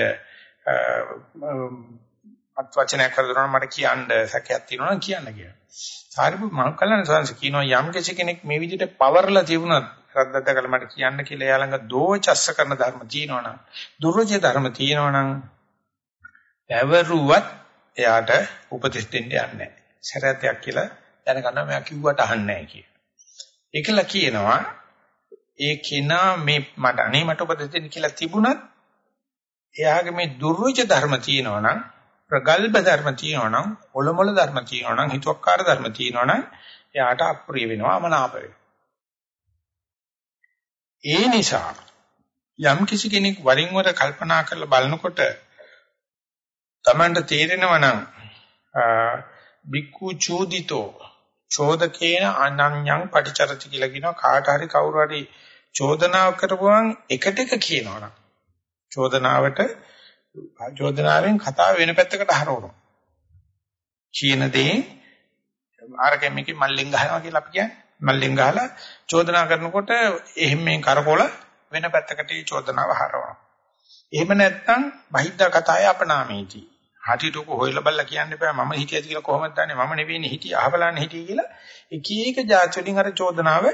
අත් වචනයක් කරදරනවා මට කියන්න සැකයක් තියෙනවා නම් කියන්න කියලා. සාරිපුත් මම කල්ලාන සංස කියනවා යම් කෙනෙක් මේ විදිහට පවර්ලා තිබුණත් රද්දද්ද කළ මට කියන්න කියලා එයා ළඟ දෝචස්ස කරන ධර්ම තියෙනවනම් දුර්වච ධර්ම තියෙනවනම් පැවරුවත් එයාට උපදෙස් දෙන්න යන්නේ නැහැ. සරතයක් කියලා දැනගන්නවා මම කිව්වට අහන්නේ නැහැ කිය. ඒකල කියනවා ඒ කෙනා මේ මට අනේ මට උපදෙස් දෙන්න කියලා තිබුණත් එයාගේ මේ දුර්වච ධර්ම තියෙනවනම් ප්‍රගල්භ ධර්ම තියෙනවනම් ඔලොමොල ධර්ම තියෙනවනම් හිතුවක්කාර ධර්ම තියෙනවනම් එයාට අප්‍රිය වෙනවා අමනාප වෙනවා. ඒ නිසා යම් කිසි කෙනෙක් වරින් වර කල්පනා කරලා බලනකොට Tamanට තේරෙනවා නම් බික්කු චෝදිතෝ චෝදකේන අනඤ්ඤං පටිචරති කියලා කියනවා කාට හරි කවුරු හරි චෝදනාව කරපුවම එකට එක කියනවනම් චෝදනාවට චෝදනාවෙන් කතාව වෙන පැත්තකට හරවනවා කියන දේ ආරකෙම එකේ මල්ලෙන් ගහනවා කියලා අපි කියන්නේ. මල්ලෙන් ගහලා චෝදනා කරනකොට එහෙම මේ කරකොල වෙන පැත්තකට චෝදනාව හරවනවා එහෙම නැත්නම් බහිද්දා කතාය අපනාමේටි හටිට උක හොයලා බලලා කියන්න එපා. මම හිටියද කියලා කොහොමද දන්නේ? මම නෙවෙයිනේ හිටියේ. අහබලන්න හිටියේ කියලා එක එක જાති වලින් අර චෝදනාව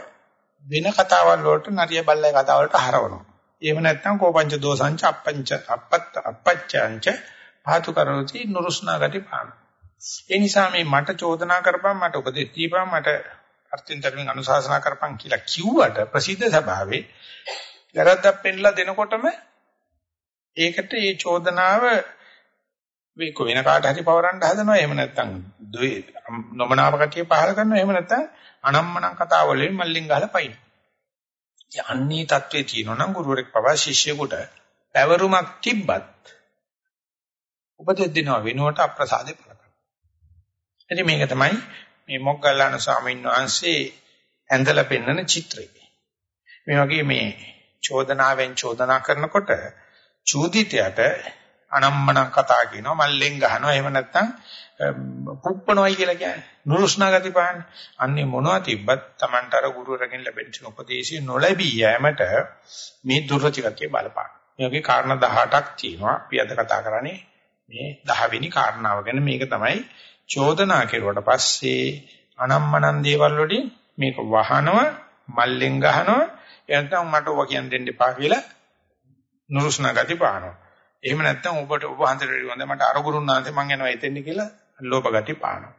වෙන කතාවල් වලට නරිය බල්ලයි කතාවලට හරවනවා. එහෙම නැත්නම් කෝපංච දෝසංච අප්පංච අපත්ත අපච්චංච පාතු කරෝති නුරුස්නා ගති පාන. ඒ නිසා මේ මට චෝදනා කරපන් මට උපදෙස් දීපන් මට අර්ථින් ධර්මෙන් අනුශාසනා කරපන් කියලා කිව්වට ප්‍රසිද්ධ සභාවේ වැරද්දක් පෙන්ලා දෙනකොටම ඒකට මේ චෝදනාව මේක වෙන කාට හරි පවරන්න හදනවා එහෙම නැත්නම් නොමනාප කතිය පහල කරනවා එහෙම නැත්නම් අනම්මනම් කතාව වලින් මල්ලින් ගහලා පයින්. යන්නේ தત્ත්වයේ තියෙනවා නම් ගුරුවරෙක් පවා ශිෂ්‍යයෙකුට පැවරුමක් තිබ්බත් උපදෙස් දෙනවා වෙනුවට අප්‍රසාදේ පළ කරනවා. ඉතින් මේක තමයි මේ මොග්ගල්ලාන ස්වාමීන් වහන්සේ ඇඳලා පෙන්වන චිත්‍රය. මේ වගේ මේ චෝදනාවෙන් චෝදනා කරනකොට චූදිතයට අනම්මනම් කතා කියනවා මල්ලෙන් ගහනවා. එහෙම නැත්නම් පුප්පනොයි කියලා කියන්නේ. නුරුස්නා ගති පහන්නේ අන්නේ මොනවා තිබ්බත් Tamanට අර ගුරුවරගෙන් ලැබෙන උපදේශය නොලැබී යෑමට මේ දුර්වච ගතිය බලපාන මේ වගේ කාරණා 18ක් තියෙනවා. අපි අද කතා කරන්නේ මේ 10 වෙනි කාරණාව ගැන. මේක තමයි චෝදනා කෙරුවට පස්සේ අනම්මනම් දේවල් වලින් මේක වහනව මල්ලෙන් ගහනවා. එතන මට ඔබ කියන්න දෙන්න එපා කියලා නුරුස්නා ගති පානවා. එහෙම නැත්නම් ඔබට ඔබ හන්දට හොඳ මට අර ගුරුනාන්සේ මං යනවා එතෙන් කියලා ලෝභ ගති පානවා.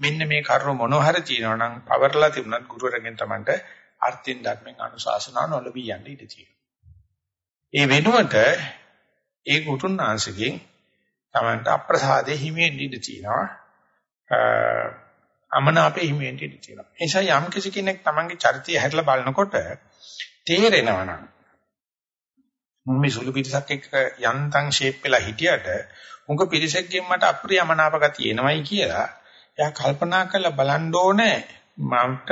මෙන්න මේ කරුණ මොන හරි තියෙනවා නම් පවර්ලා තිබුණත් ගුරුවරගෙන් Tamanට අර්ථින් ධර්මෙන් අනුශාසනා නොලබී යන්න ඉඩ තියෙනවා. ඒ වෙනුවට ඒ ගුරුනාන්සේගෙන් Tamanට අප්‍රසාදේ හිමෙන් ඉඩ තියෙනවා. අමනාපේ හිමෙන් ඉඩ තියෙනවා. ඒ නිසා යම් කිසි කෙනෙක් Tamanගේ චරිතය හැදලා බලනකොට තේරෙනවා නම් මම මේ සුළු පිටසක් එක්ක යන්තම් ෂේප් වෙලා හිටියට උඟ පිරිසක්ගෙන් මට අප්‍රියමනාප ගතිය එනවයි කියලා එයා කල්පනා කරලා බලන්න ඕනේ. මන්ට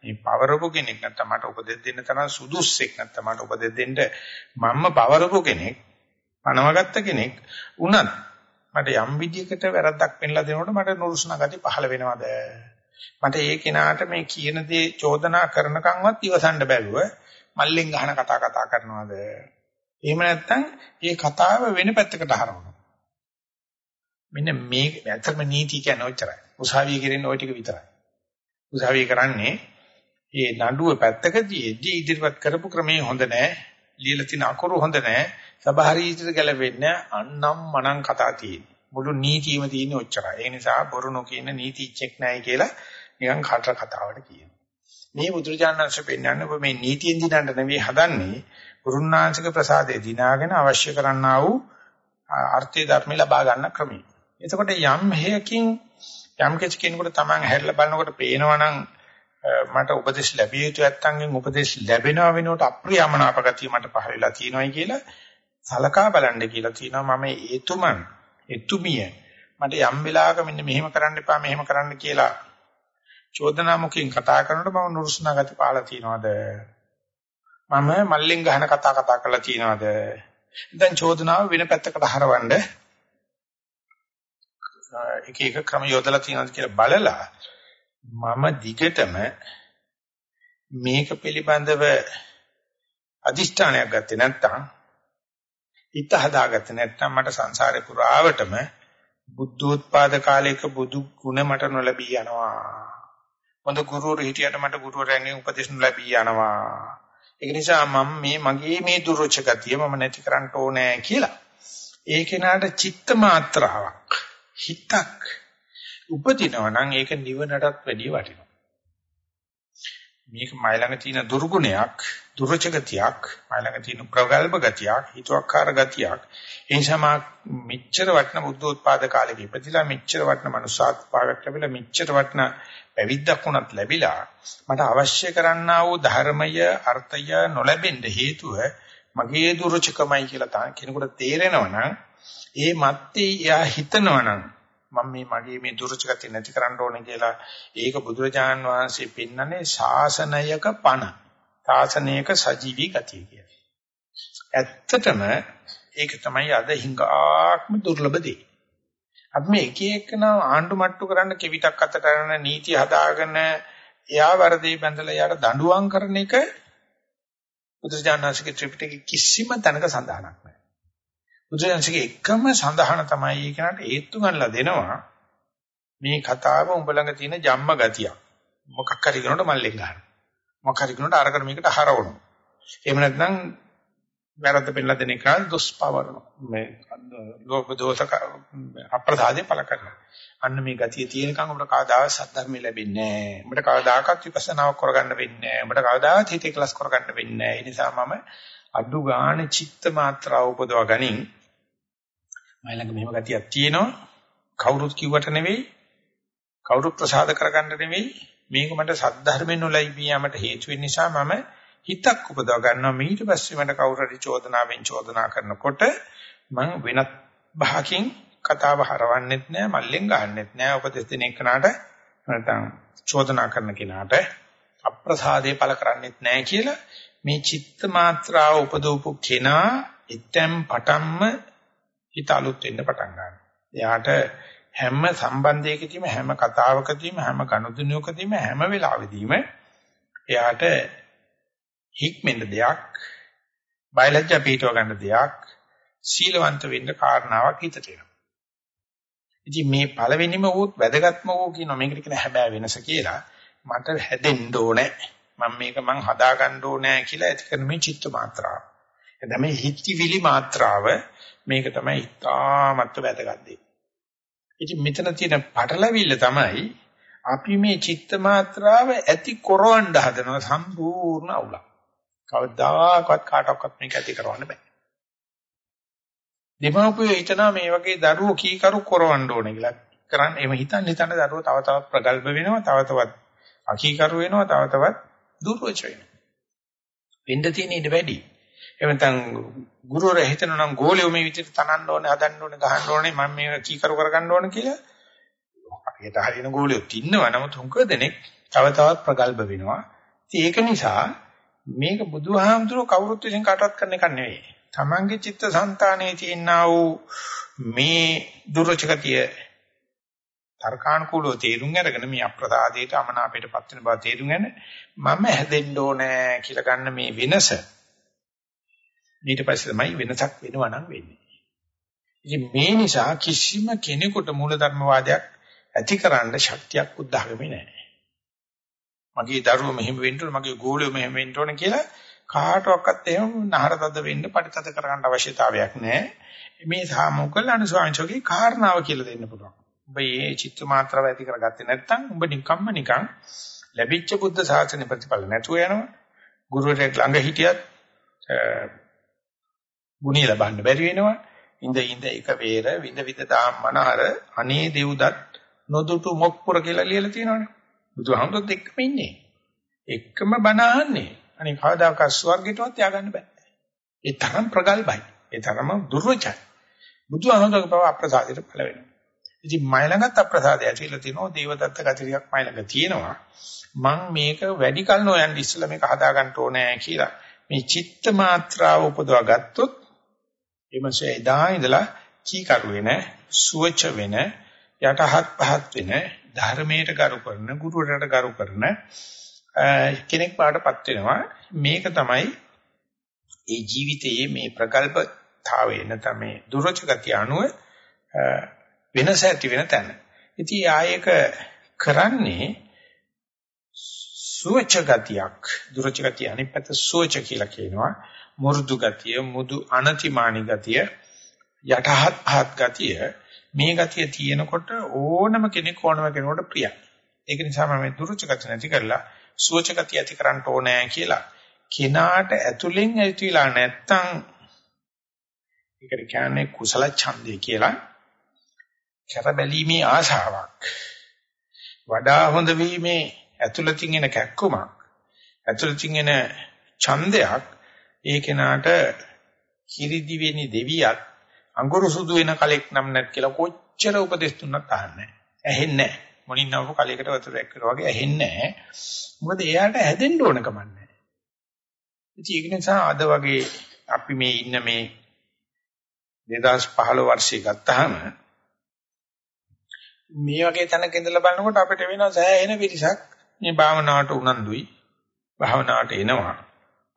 මේ පවරපු කෙනෙක් නැත්නම් මට උපදෙස් දෙන්න තරම් සුදුස්සෙක් නැත්නම් මට උපදෙස් දෙන්න මම්ම පවරපු කෙනෙක් පනවගත්ත කෙනෙක් උනත් මට යම් විදියකට වැරද්දක් පෙන්ලා දෙනකොට මට නුරුස්නා ගති පහළ වෙනවද? මට ඒ කෙනාට මේ කියන දේ චෝදනා කරනකන්වත් ඉවසන්න බැරුව මල්ලෙන් ගහන කතා කතා කරනවද? එහෙම නැත්නම් මේ කතාව වෙන පැත්තකට හරවනවා. මෙන්න මේ ඇත්තම නීති කියන්නේ ඔච්චරයි. උසාවිය කරන්නේ ওই ටික විතරයි. උසාවිය කරන්නේ මේ නඩුව පැත්තකදීදී ඉදිරිපත් කරපු ක්‍රමේ හොඳ නැහැ. ලියලා තියෙන අකුරු හොඳ නැහැ. සභාරීතිට ගැලපෙන්නේ අන්නම් මනම් කතා තියෙන්නේ. මුළු නීතියම තියෙන්නේ ඔච්චරයි. ඒ නිසා බොරු නොකියන නීතිච්චෙක් නැහැ කියලා නිකන් කට කතාවට කියනවා. මේ බුදුරජාණන්සේ පෙන්වන්නේ ඔබ මේ නීතියෙන් දිනන්න නෙවෙයි හදන්නේ ගුරුනාංශික ප්‍රසාදේ දිනාගෙන අවශ්‍ය කරන්නා වූ අර්ථය ධර්ම ලබා ගන්න ක්‍රමය. එතකොට යම් හේයකින් යම් කෙනෙකුට Taman හැරිලා බලනකොට පේනවනම් මට උපදෙස් ලැබිය යුතු නැත්තන්ගෙන් උපදෙස් ලැබෙනව වෙනකොට අප්‍රියමනාප ගතිය මට පහළ වෙලා තියෙනවායි කියලා සලකා බලන්න කියලා තියෙනවා මම ඒතුමන් එතුමිය මට යම් වෙලාවක මෙන්න මෙහෙම කරන්න එපා මෙහෙම කරන්න කියලා චෝදනා මුඛයෙන් කතා කරනකොට මම නුරුස්නා ගති පාලා තියනවාද මම මල්ලෙන් ගහන කතා කතා කරලා තියනවාද දැන් චෝදනාව වෙන පැත්තකට හරවන්න එක එක ක්‍රම යොදලා තියෙනවද කියලා බලලා මම දිගටම මේක පිළිබඳව අදිෂ්ඨානයක් ගත්තේ නැත්නම් හිත හදාගත්තේ නැත්නම් මට සංසාරේ පුරාවටම බුද්ධෝත්පාද කාලයක බුදු ගුණ මට නොලැබී යනවා. හොඳ ගුරුවරු හිටියට මට ගුරුවරයන්ගෙන් උපදෙස් නොලැබී යනවා. ඒක නිසා මම මේ මගේ මේ දුර්වච ගතිය මම නැති කරන්න ඕනේ කියලා. ඒ කෙනාට චිත්ත මාත්‍රාවක් හිතක් උපදිනවා නම් ඒක නිවනටත් වැඩිය වටිනවා. මේක මයි ළඟ තියෙන දුර්ගුණයක්, දුර්ච ගතියක්, මයි ළඟ තියෙන ප්‍රගල්භ ගතියක්, හිතුවක්කාර ගතියක්. ඒ නිසා මා මෙච්චර වටන බුද්ධෝත්පාද කාලෙක ඉපදිලා මෙච්චර වටන මනුසාත්පාවක් ලැබිලා මෙච්චර වටන පැවිද්දක් වුණත් ලැබිලා මට අවශ්‍ය කරන්නා වූ ධර්මය, අර්ථය නොලැබෙන්න හේතුව මගේ දුර්චකමයි කියලා තා කෙනෙකුට තේරෙනවා නම් ඒ මැත්තේ එයා හිතනවා නම් මම මේ මගේ මේ දුර්චකති නැති කරන්න ඕනේ කියලා ඒක බුදුරජාන් වහන්සේ පෙන්නන්නේ ශාසනයක පණ. ශාසනයක සජීවී ගතිය කියලා. ඇත්තටම ඒක තමයි අද හිඟාක්ම දුර්ලභ දේ. අපි මේ එක එකන ආණ්ඩු මට්ටු කරන්න කෙවිතක් අතට අරගෙන නීති හදාගෙන එයා වරදී බැඳලා යාට දඬුවම් කරන එක බුදුරජාණන්සේගේ ත්‍රිපිටකේ කිසිම තැනක සඳහනක් නැහැ. බුදුරජාණන්සේගේ එකම සඳහන තමයි ඒ කෙනාට හේතු ගන්නලා දෙනවා මේ කතාව උඹ ළඟ තියෙන ජම්ම ගතිය. මොකක් හරි කරනකොට මල්ලෙන් ගන්නවා. මොකක් හරි කරනකොට අරකට මේකට හරවනවා. එහෙම නැත්නම් වැරද්ද පෙන්නලා දෙන එක දොස් පවරනවා. මේ ලෝභ දෝෂක අප්‍රසාදේ පළ කරනවා. අන්න මේ ගතිය තියෙනකන් ඔබට කවදාවත් සද්ධර්මය ලැබෙන්නේ නැහැ. ඔබට කවදාකවත් විපස්සනාවක් කරගන්න වෙන්නේ නැහැ. ඔබට කවදාවත් හිත එකලස් කරගන්න වෙන්නේ නැහැ. ඒ නිසා මම අඩු ගාණ චිත්ත මාත්‍රාව උපදවා ගනින්. මයි ළඟ මෙහෙම ගතියක් තියෙනවා. කවුරුත් කිව්වට නෙවෙයි. කවුරුත් ප්‍රසාද කරගන්න නෙවෙයි. මේක මට සද්ධර්මයෙන් නොලැබී යාමට හේතු වෙන නිසා මම හිතක් උපදව ගන්නවා. ඊට පස්සේ මට කවුරු හරි චෝදනාවෙන් චෝදනා කරනකොට මම වෙනත් භාකින් කතාව හරවන්නෙත් නෑ මල්ලෙන් ගහන්නෙත් නෑ උපදෙස් දෙන එකනට නැත්නම් චෝදනා කරන කෙනාට අප්‍රසාදේ පළ කරන්නෙත් නෑ කියලා මේ චිත්ත මාත්‍රාව උපදවපු කෙනා ඉතෙන් පටන්ම හිත අලුත් වෙන්න පටන් ගන්නවා. එයාට හැම සම්බන්ධයකදීම හැම කතාවකදීම හැම ගනුදෙනුවකදීම හැම වෙලාවෙදීම එයාට හික්මෙන්න දෙයක් බයලජ්ජා පිටව ගන්න දෙයක් සීලවන්ත වෙන්න කාරණාවක් හිතට එනවා. ඉතින් මේ පළවෙනිම වූත් වැදගත්ම වූ කියන මේකට කියන හැබෑ වෙනස කියලා මට හැදෙන්න ඕනේ. මම මේක මං හදා ගන්න ඕනේ කියලා ඇති කරන මේ චිත්ත මාත්‍රාව. එතන මේ හිතවිලි මාත්‍රාව මේක තමයි ඉතාමත් වැදගත් දෙය. ඉතින් මෙතන තියෙන පටලවිල්ල තමයි අපි මේ චිත්ත මාත්‍රාව ඇති කරවන්න හදනවා සම්පූර්ණ අවුලක්. කවදාකවත් කාටවත් මේක ඇති කරවන්න බෑ. දෙමාපියෝ හිතනවා මේ වගේ දරුවෝ කීකරු කරවන්න ඕනේ කියලා. කරන්නේ එහෙම හිතන්න හිතන්න දරුවෝ තව තවත් ප්‍රගල්භ වෙනවා, තව තවත් අකීකරු වෙනවා, තව තවත් දුර්වච වෙනවා. වෙන්න තියෙන ඉඩ වැඩි. එහෙම නැත්නම් ගුරුවරයා හිතනවා නම් ගෝලියෝ මේ විදිහට තනන්න ඕනේ, හදන්න ඕනේ, ගහන්න ඕනේ, මම මේ කීකරු කරගන්න ඕනේ කියලා. හරියට හරියන ගෝලියොත් ඉන්නවා. නමුත් හුඟ දෙනෙක් තව තවත් ප්‍රගල්භ වෙනවා. ඉතින් ඒක නිසා මේක බුදුහාමුදුරුවෝ කවුරුත් විසින් කාටවත් කරන එකක් නෙවෙයි. තමන්ගේ චිත්තසංතානයේ තියෙනා වූ මේ දුර්චකතිය තර්කානුකූලව තේරුම් අරගෙන මේ අප්‍රසාදයට අමනාපයටපත් වෙන බව තේරුම් ගන්න මම හැදෙන්න ඕනේ කියලා ගන්න මේ වෙනස ඊට පස්සේ තමයි වෙනසක් වෙනවා නම් වෙන්නේ. ඉතින් මේ නිසා කිසිම කෙනෙකුට මූලධර්මවාදයක් ඇතිකරන්න ශක්තියක් උදාගමේ නැහැ. මගේ දරුවෝ මෙහෙම වෙන්න ඕනේ, මගේ ගෝලියෝ මෙහෙම වෙන්න ඕනේ කියලා කාටවත් එහෙම නහරතද වෙන්න පරිතද කරගන්න අවශ්‍යතාවයක් නැහැ. මේ සාමුකල්ලාන ස්වාමීන්චෝගේ කාරණාව කියලා දෙන්න පුළුවන්. ඔබ මේ චිත්ත මාත්‍රාව ඇති කරගත්තේ නැත්නම් ඔබ නිකම්ම නිකං ලැබිච්ච බුද්ධ ශාසන ප්‍රතිඵල නැතුව යනවා. ගුරුවරයෙක් ළඟ හිටියත් ගුණී ලබන්න බැරි වෙනවා. ඉඳ ඉඳ එක වේර විඳ විඳ දාම් මනහර අනේ දෙව්දත් නොදුටු මොක්පුර කියලා ලියලා තියෙනවනේ. බුදුහාමුදුරුත් එක්කම ඉන්නේ. එක්කම බණ අහන්නේ. අනේ කවදාකවත් ස්වර්ගයටවත් ය아가න්න බෑ. ඒ තරම් ප්‍රගල්භයි. ඒ තරම දුර්වචයි. බුදුහාමුදුරුවෝ පව අප්‍රසාදයට පළ වෙනවා. ඉතින් මයි ළඟත් අප්‍රසාදය ඇතිලා තිනවා දේවදත්ත ගතිරියක් මයි ළඟ තියෙනවා. මම මේක වැඩි කල නොයන් ඉස්සලා මේක හදා ගන්න ඕනේ කියලා මේ චිත්ත මාත්‍රාව උපදවා ගත්තොත් එමසේ එදා ඉඳලා කීකරු වෙන සුවච වෙන යටහත් පහත් වෙන ධර්මයට ගරු කරන ගුරුවරට ගරු කරන කෙනෙක් පාටපත් වෙනවා මේක තමයි ඒ ජීවිතයේ මේ ප්‍රකල්පතාවය නැත්නම් මේ දුරච ගතිය අනුව වෙනස ඇති වෙන තැන. ඉතින් ආයක කරන්නේ සුවච ගතියක් දුරච ගතිය අනිත් පැත්ත සුවච කියලා කියනවා. මුරුදු ගතිය, මුදු අනතිමානි ගතිය, යටහත් පහත් ගතිය මේ ගතිය තියෙනකොට ඕනම කෙනෙක් ඕනම කෙනෙකුට ප්‍රියයි. ඒක නිසා මම මේ දුරුච ගතිය නැති කරලා සුවච ගතිය ඇති කරන්න ඕනේ කියලා. කෙනාට ඇතුලෙන් ඇතිවිලා නැත්තම් ඒකට කියන්නේ කුසල ඡන්දය කියලා. කරබැලීමේ ආශාවක්. වඩා හොඳ වීමේ ඇතුළතින් එන කැක්කුමක්. ඇතුළතින් එන ඡන්දයක් ඒ කෙනාට කිරිදි වෙනි දෙවියත් අඟුරු සුදු වෙන කලෙක් නම් නැත් කියලා කොච්චර උපදෙස් දුන්නත් අහන්නේ නැහැ. ඇහෙන්නේ නැහැ. මොනින් නවක කලයකට වතුර එක්කලා වගේ ඇහෙන්නේ නැහැ. මොකද එයාට හැදෙන්න ඕන කමක් නැහැ. ඉතින් ඒක නිසා අද වගේ අපි මේ ඉන්න මේ 2015 වර්ෂයේ ගත්තාම මේ වගේ තැනක ඉඳලා බලනකොට අපිට වෙනවා සෑහෙන පිරිසක් මේ භාවනාවට උනන්දුයි. භාවනාවට එනවා.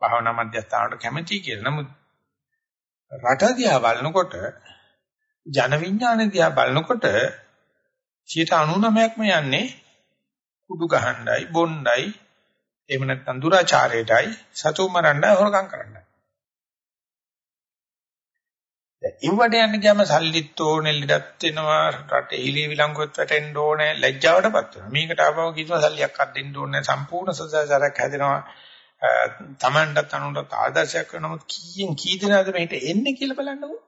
භාවනා මධ්‍යස්ථානට කැමතියි කියලා. නමුත් රට දිහා බලනකොට ජන විඥාන දිහා බලනකොට 99%ක්ම යන්නේ කුඩු ගහන්නයි බොණ්ඩයි එහෙම නැත්නම් දුරාචාරයටයි සතුම් මරන්නයි හොරකම් කරන්නයි. ඉවඩ යන්න ගියාම සල්ලිත් ඕනේ ලෙඩත් වෙනවා රටේ ඉලි විලංගුවත් වැටෙන්න ඕනේ ලැජ්ජාවටපත් වෙනවා. මේකට ආවම කිසිම සල්ලියක් අද්දින්න ඕනේ සම්පූර්ණ සදාචාරයක් හැදෙනවා. තමන්ටත් අනුන්ටත් ආදර්ශයක් වෙනම කීයෙන් කී දෙනාද මෙහෙට එන්නේ කියලා බලන්නකෝ.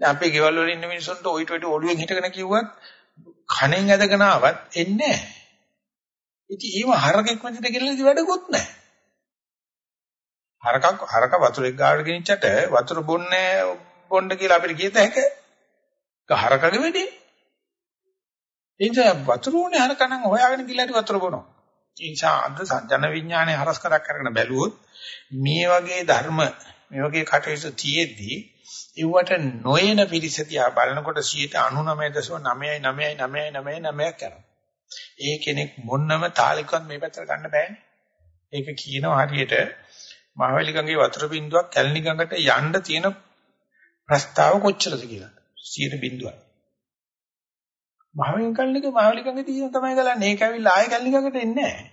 දැන් අපේ ගෙවල් වල ඉන්න මිනිස්සුන්ට ඔයිට ඔයිට ඔළුවෙන් හිටගෙන කිව්වත් කණෙන් ඇදගෙන ආවත් එන්නේ නැහැ. ඉතින් ඒව හරකෙක් වන්දිට කියලා ඉතින් වැඩකුත් නැහැ. හරකක් හරක වතුරෙක් ගාවට ගෙනිච්චට වතුර බොන්නේ බොන්න කියලා අපිට කියත හැක. හරකගේ වැඩේ. එනිසා වතුර උනේ හරකනම් හොයාගෙන ගිහලා වතුර බොනවා. ඒ නිසා අද ජන විඥානයේ හරස් කරක් කරගෙන බැලුවොත් මේ වගේ ධර්ම මේ වගේ කටයුතු තියෙද්දී ඉව්වට නොයන පිරිසතියා බලනකොට 99.9999999 කරනවා. ඒ කෙනෙක් මොන්නම තාලෙකවත් මේ පැත්තට ගන්න බෑනේ. ඒක කියනවා හරියට මහවැලි ගඟේ වතුර බින්දුවක් කැලණි ගඟට යන්න තියෙන ප්‍රස්තාව කොච්චරද කියලා. 100 බින්දුවක්. මහවැලි ගඟේ මහවැලි ගඟේ තියෙන තමයි ගලන්නේ. ඒක ඇවිල්ලා ආයෙ කැලණි ගඟට එන්නේ නැහැ.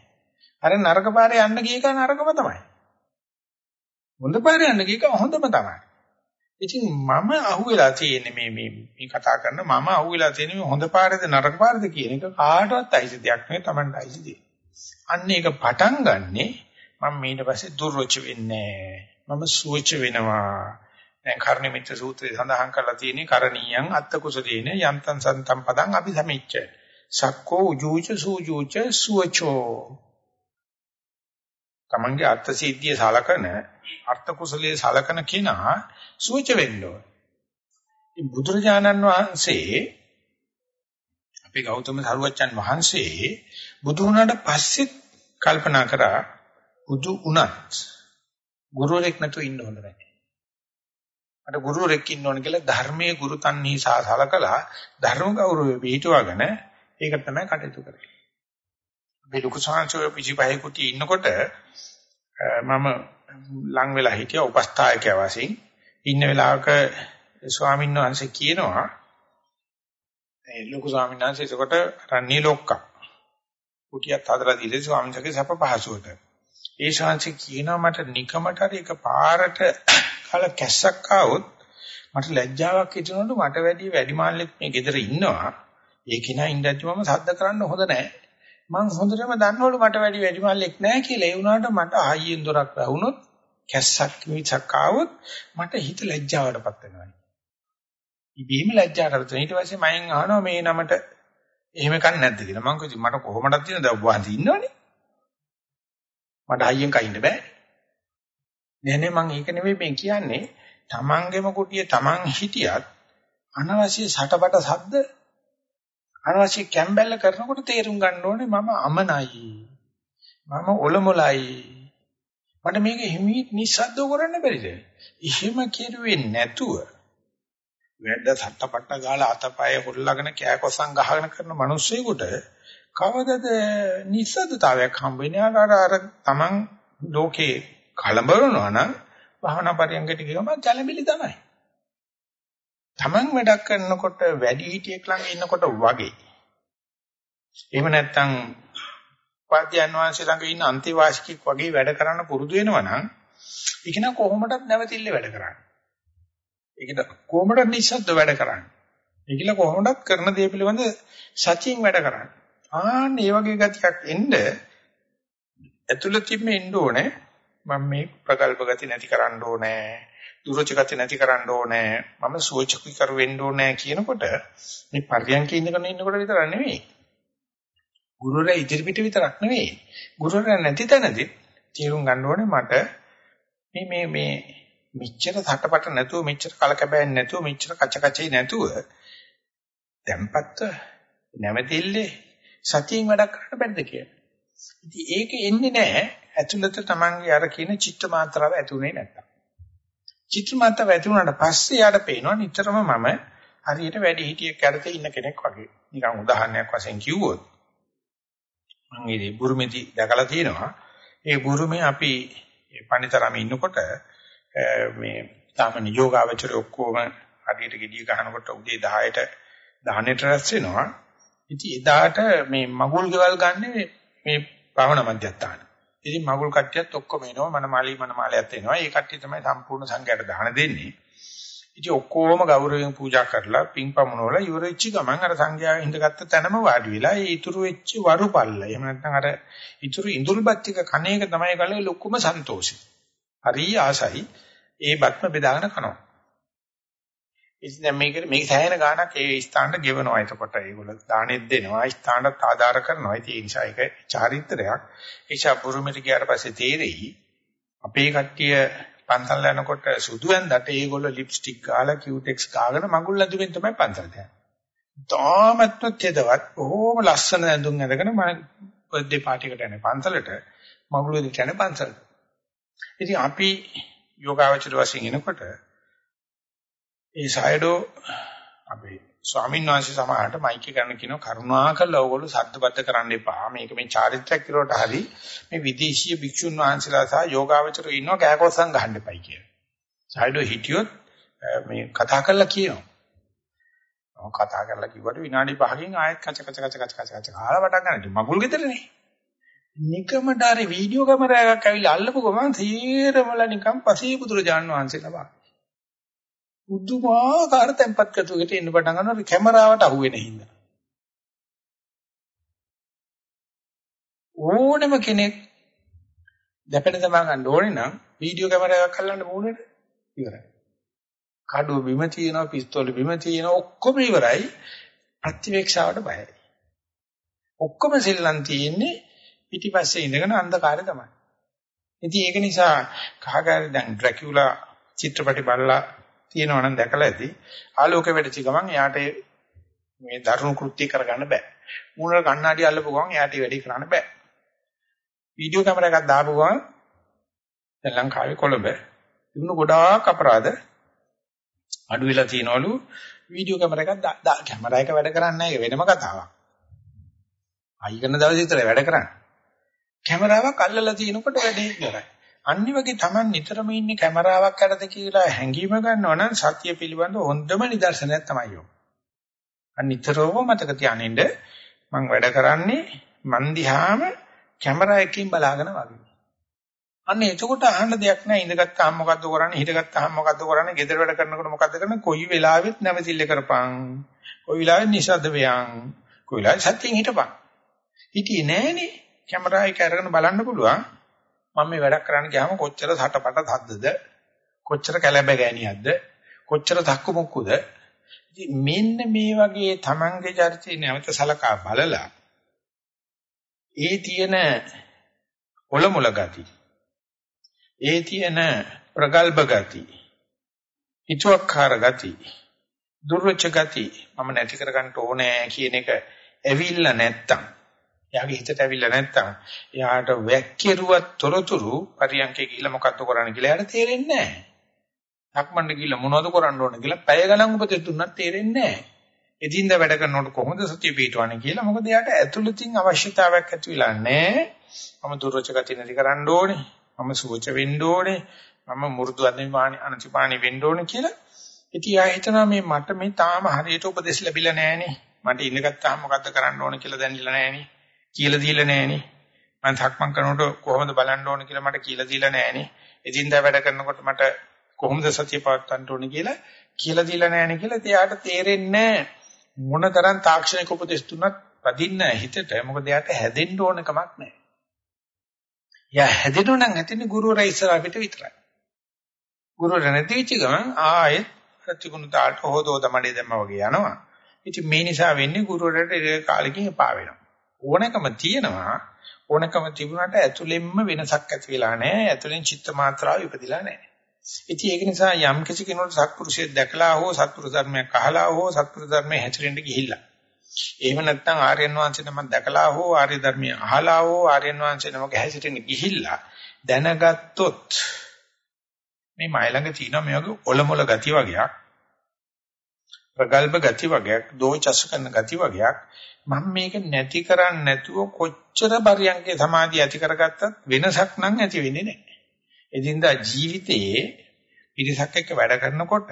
අර නරක පාරේ යන්න ගිය එක නරකම තමයි. හොඳ පාරේ යන්න ගිය එක හොඳම තමයි. ඉතින් මම අහුවෙලා තියෙන්නේ මේ මේ මේ කතා කරන මම අහුවෙලා තියෙන්නේ මේ හොඳ පාරේද නරක පාරේද කියන එක කාටවත් අයිති දෙයක් නෙවෙයි Tamanට අයිති දෙයක්. අන්න ඒක පටන් ගන්නෙ මම ඊට පස්සේ දුර්වච වෙන්නේ මම සුවච වෙනවා. දැන් කර්ණමිත්‍ර සූත්‍රයේ සඳහන් කරලා තියෙන්නේ කරණීයං අත්ත කුසලේන යන්තං සන්තම් පදං අபிසමිච්ච. සක්කෝ උජූච සූජූච සුවචෝ තමන්ගේ අර්ථ සිද්ධිය සලකන අර්ථ කුසලයේ සලකන කෙනා සුවච වෙන්න ඕන. ඉතින් බුදුරජාණන් වහන්සේ අපේ ගෞතම සරුවච්චන් වහන්සේ බුදු වුණාට පස්සෙත් කල්පනා කරා බුදු වුණත් ගුරුවරෙක් නැතුව ඉන්න හොඳ නැහැ. මට ගුරුවරෙක් ඉන්න ඕන කියලා ධර්මයේ ගුරු තන්හි සලකලා ධර්ම ගෞරවය පිටවගෙන ඒක තමයි කටයුතු කරන්නේ. මේ ලොකු සංහසෝය පිටිපහේ කුටි ඉන්නකොට මම ලං වෙලා හිටියා උපස්ථායකයා වශයෙන්. ඉන්න වෙලාවක ස්වාමීන් වහන්සේ කියනවා ඒ ලොකු ස්වාමීන් වහන්සේ එතකොට රණී ලොක්කා. කුටියක් හදලා දීලා ස්වාමීන් වහන්සේගේ සැප පහසුවට. ඒ ශාන්ති කියනවා මට නිකමට හරි එක පාරට කල කැස්සක් ආවොත් මට ලැජ්ජාවක් හිතෙනකොට මට වැඩි වැඩි මාල්ලෙක් මේ ගෙදර ඉන්නවා ඒ කිනා ඉඳද්දි මම සද්ද කරන්න හොඳ නැහැ මං හොඳටම දන්නවලු මට වැඩි වැඩි මල්ලෙක් නැහැ කියලා. ඒ වුණාට මට ආයෙන් දොරක් වැහුනොත් කැස්සක් මිසක් ආවොත් මට හිත ලැජ්ජාවටපත් වෙනවා. ඉබේම ලැජ්ජාවට ඊට පස්සේ මයෙන් අහනවා මේ නමට එහෙම කන්නේ නැද්ද කියලා. මං කිව්වා මට කොහොමදක් තියෙනද වහන්සේ ඉන්නවනේ. මට ආයෙන් කයින්න බෑ. නෑ නෑ මං ඒක නෙවෙයි මේ කියන්නේ. තමන්ගේම කුටිය තමන් හිටියත් අනවශ්‍ය සටබට සද්ද අනවශ්‍ය කැම්බැල්ල කරනකොට තේරුම් ගන්න ඕනේ මම අමනයි. මම ඔලොමලයි. මට මේක හිමීත් නිස්සද්දව කරන්න බැරිද? එහෙම කෙරුවේ නැතුව වැඩ සට්ටපට්ට ගාලා අතපය හොල්ලාගෙන කෑකොසම් ගහගෙන කරන මිනිස්සෙකුට කවදද නිස්සද්දතාවයක් හම්බ වෙන්නේ අර අර තමන් ලෝකේ කලබලනවා නම් භාවනා පරියන්කට ගියම ජලමිලි තමයි. තමන් වැඩක් කරනකොට වැඩි හිටියෙක් ළඟ ඉන්නකොට වගේ. එහෙම නැත්නම් උපාධ්‍යයන් වහන්සේ ළඟ ඉන්න අන්තිවාසිකෙක් වගේ වැඩ කරන්න පුරුදු වෙනවා නම් ඒක න කොහොමදත් නැවතිල්ල වැඩ කරන්නේ. ඒක කොහොමද නිශ්ශබ්ද වැඩ කරන්නේ. ඒකල කොහොමදත් කරන දේ පිළිබඳ සතියෙන් වැඩ කරන්නේ. ආන්න මේ වගේ ගතියක් එන්න ඇතුළතින්ම එන්න ඕනේ. මම මේ ප්‍රකල්ප ගති නැති කරන්න ඕනේ. දුරච ගති නැති කරන්න ඕනේ. මම සෝචකී කර වෙන්න ඕනේ කියනකොට මේ පර්යන්ක ඉඳගෙන ඉන්නකොට විතර නෙවෙයි. ගුරුවරයා ඉදිරි පිට විතරක් නෙවෙයි. ගුරුවරයා නැති තැනදී තීරුම් ගන්න ඕනේ මට මේ මේ මේ මෙච්චර තටපට නැතුව මෙච්චර කලකබෑන් නැතුව මෙච්චර කචකචේ නැතුව tempatව නැවතිල්ලේ සතියෙන් වැඩක් කරන්න බැද්ද කියලා. ඉතින් ඒක එන්නේ නැහැ ඇතුළත Tamange අර කියන චිත්ත මාත්‍රාව ඇතුනේ නැත්තම්. චිත්ත මාත්‍රාව ඇති වුණාට පස්සේ යාට පේනවා නිතරම මම හරියට වැඩි හිටියෙක් කරතේ ඉන්න කෙනෙක් වගේ. නිකන් උදාහරණයක් වශයෙන් කිව්වොත් මම ඒ බුරුමේදී දැකලා තියෙනවා. ඒ බුරුමේ අපි පණිතරම ඉන්නකොට මේ සාමාන්‍ය යෝගාවචර ඔක්කොම හරියට gediy ගහනකොට උදේ 10ට 10ට රැස් වෙනවා. ඉතින් එදාට මේ මගුල් ගෙවල් ගන්න මේ භාවනා මධ්‍යස්ථාන. ඉතින් මගුල් කට්ටියත් ඔක්කොම එනවා මනමාලි මනමාලයත් එනවා. ඒ කට්ටිය තමයි සම්පූර්ණ සංඝයාට දාන දෙන්නේ. ඉතින් ඔක්කොම ගෞරවයෙන් පූජා කරලා පින්පමුණවල ඉවර වෙච්ච ගමන් අර සංඝයා ඉඳගත්ත තැනම වාඩි වෙලා ඒ ඉතුරු වෙච්ච වරුපල්ල. එහෙම නැත්නම් අර ඉතුරු ඉඳුල්පත් ටික කණේක තමයි ගලේ ලොකුම සන්තෝෂය. හරි ආසයි. ඒ බත්ම බෙදාගෙන කනවා. ඉතින් දැන් මේක මේක සෑහෙන ගාණක් ඒ ස්ථානට ගෙවනවා. එතකොට ඒගොල්ලෝ දානෙත් දෙනවා. ස්ථානට ආධාර කරනවා. ඉතින් ඒ නිසා ඒක චාරිත්‍රයක්. ඒචා පුරුමෙට ගියාට පස්සේ තේරෙයි අපේ කට්ටිය පන්සල් යනකොට සුදු ඇඳට ඒගොල්ලෝ ලිප්ස්ටික් ගාලා කියුටෙක්ස් ගාගෙන මඟුල් ඇඳුමින් තමයි පන්සලට යන්නේ. තාමත්ම තෙදවත් බොහොම ලස්සන ඇඳුම් ඇඳගෙන මම බර්ත්ඩේ පාටි එකට යන්නේ පන්සලට මඟුල් දෙන්න යන්නේ පන්සලට. ඉතින් අපි යෝගාවචර වශයෙන් එනකොට ඒ සයඩෝ අපේ ස්වාමීන් වහන්සේ සමහරට මයික් එක ගන්න කියන කරුණාකරලා ඕගොල්ලෝ සද්දබද්ද කරන්න එපා. මේක මේ චාරිත්‍රාක් කිරුවට හරි මේ විදේශීය භික්ෂුන් වහන්සේලා සහ යෝගාවචරෝ ඉන්නවා කෑකොස්සන් ගහන්න එපයි කියලා. සයඩෝ හිටියොත් මේ කතා කරලා කියනවා. මම කතා කරලා කිව්වට විනාඩි 5කින් ආයෙත් කච කච කච කච කච කච කාලා වටක් ගන්න. මගුල් ගෙදරනේ. නිකමට අර වීඩියෝ කැමරාවක් ඇවිල්ලා අල්ලපු ගමන් තීරමල නිකන් පසේ බුදුරජාන් වහන්සේ ලබා. බුදුමාකාර tempat කතුවකට එන්න පටන් ගන්නවා කැමරාවට අහු වෙන හින්දා. ඕනම කෙනෙක් දැපෙන තමා ගන්න ඕනේ නම් වීඩියෝ කැමරාවක් අල්ලන්න ඕනේ ඉවරයි. කඩුව බිම තියෙනවා පිස්තෝල බිම තියෙනවා ඔක්කොම ඉවරයි. ප්‍රතිවේක්ෂාවට බයයි. ඔක්කොම සෙල්ලම් තියෙන්නේ පිටිපස්සේ ඉඳගෙන අන්ධකාරය තමයි. ඉතින් ඒක නිසා කහකාරී දැන් ඩ්‍රැකියුලා චිත්‍රපටි බලලා තියෙනවා නම් දැකලා ඇති. ආලෝකය වැටිච්ච ගමන් එයාට මේ දරුණු කෘත්‍ය කරගන්න බෑ. මූණට කණ්ණාඩි අල්ලපු ගමන් එයාට වැඩි කරන්න බෑ. වීඩියෝ කැමරා එකක් දාපු ගමන් දැන් ලංකාවේ කොළඹ තිබුණු ගොඩාක් අපරාධ අඩු වෙලා තියනවලු වීඩියෝ කැමරා එකක් කැමරා එක වැඩ කරන්නේ නැහැ වෙනම කතාවක්. අයි කරන දවස් විතර වැඩ කරන්නේ. කැමරාවක් අල්ලලා තිනකොට වැඩේ ඉවරයි. අනිත් වගේ Taman නිතරම ඉන්නේ කැමරාවක් යටද කියලා හැංගීම ගන්නවා නම් සත්‍ය පිළිබඳ හොඳම නිදර්ශනයක් තමයි යෝ. අනිතරම මතක තියානින්න මම වැඩ කරන්නේ මන් දිහාම කැමරා එකකින් බලාගෙන වගේ. අන්න එතකොට අහන්න දෙයක් නැහැ. ඉඳගත්තාම මොකද්ද කරන්නේ හිටගත්තාම මොකද්ද කරන්නේ ගෙදර වැඩ කරනකොට මොකද්ද කරන්නේ? කොයි වෙලාවෙත් නැවතිල්ල කරපන්. කොයි වෙලාවෙත් නිසද්ද වෙයන්. කොයි වෙලාවෙත් සත්‍යයෙන් හිටපන්. හිටියේ නෑනේ කැමරා එක අරගෙන බලන්න පුළුවන්. මම මේ වැඩක් කරන්න ගියාම කොච්චර සටපට හද්දද කොච්චර කැළඹ ගෑනියක්ද කොච්චර දක්කු මුක්කුද? ඉතින් මෙන්න මේ වගේ Tamange චරිතය නැවත සලකා බලලා ඒ තියෙන ඔලමුල ගති ඒ තියෙන ප්‍රගල්භ ගති හිතුවක්කාර ගති දුර්වච ගති මම නැති කරගන්න ඕනේ කියන එක ඇවිල්ලා නැත්තම් එයාගේ හිතට ඇවිල්ලා නැත්තම් එයාට වැක්කිරුවත් තොරතුරු පරියන්කේ ගිහිල්ලා මොකද්ද කරන්නේ කියලා එයාට තේරෙන්නේ නැහැ. සක්මන්ට ගිහිල්ලා මොනවද කරන්න ඕන කියලා පැය ගණන් උපදෙස් දුන්නත් තේරෙන්නේ නැහැ. එදින්ද වැඩ කරනකොට කොහොමද සතිය පිටවන්නේ කියලා මොකද එයාට ඇතුළතින් අවශ්‍යතාවයක් ඇති වෙලා නැහැ. මම දුර්වච ගති නැති කරන්න ඕනේ. මම සුවච වෙන්න ඕනේ. මම මුරුදු අනිපාණි අනතිපාණි වෙන්න ඕනේ කියලා. ඉතින් ආ හිතනවා මේ මට මේ තාම හරියට උපදෙස් ලැබිලා නැහනේ. මට ඉඳගත්තාම මොකද්ද කරන්න ඕන කියලා දැනෙලා නැහනේ. කියලා දීලා නැහනේ. මම සක්මන් කරනකොට කොහොමද බලන්න ඕන කියලා මට කියලා දීලා නැහනේ. එදින්දා වැඩ කරනකොට මට කොහොමද සතිය පවත්වන්න ඕන කියලා කියලා දීලා නැහනේ කියලා එයාට තේරෙන්නේ මොනතරම් තාක්ෂණික උපදෙස් තුනක් පදින්න හිතට මොකද එයාට හැදෙන්න ඕන කමක් නැහැ. යා හැදෙන්න නම් ඇතිනේ ගුරුවරයා ඉස්සර අපිට විතරයි. ගුරුවරයා නැති වෙච්ච ගමන් ආයෙත් ප්‍රතිගුණ තාට හොදෝ තමඩේ දැම්ම වගේ යනවා. ඉතින් මේ නිසා වෙන්නේ ගුරුවරයාට ඒ කාලෙකින් එපා වෙනවා. ඕනකම තියෙනවා ඕනකම තිබුණාට ඇතුළෙන්ම වෙනසක් ඇති වෙලා නැහැ. ඇතුළෙන් චිත්ත මාත්‍රාව ඉපදිලා නැහැ. ඉතින් ඒක නිසා යම් කිසි කෙනෙකුට සත්පුරුෂයෙක් දැකලා හෝ සත්පුරුෂ ධර්මයක් අහලා හෝ සත්පුරුෂ ධර්මයේ හැසිරෙන්න ගිහිල්ලා. එහෙම නැත්නම් ආර්යයන් වහන්සේ නමක් දැකලා හෝ ආර්ය ධර්මයේ අහලා හෝ ආර්යයන් වහන්සේ නමක හැසිරෙන්න ගිහිල්ලා දැනගත්තොත් මේ මයි ළඟ තියෙන මේ වගේ ඔලොමොල ගති වගේක් ප්‍රගල්භ ගති වගේක් දෝචස් කරන ගති වගේක් මම මේක නැති කරන්නේ නැතුව කොච්චර පරියන්කේ සමාධිය ඇති කරගත්තත් වෙනසක් නම් ඇති වෙන්නේ නැහැ. එදින්දා ජීවිතයේ පිරිසක් එක්ක වැඩ කරනකොට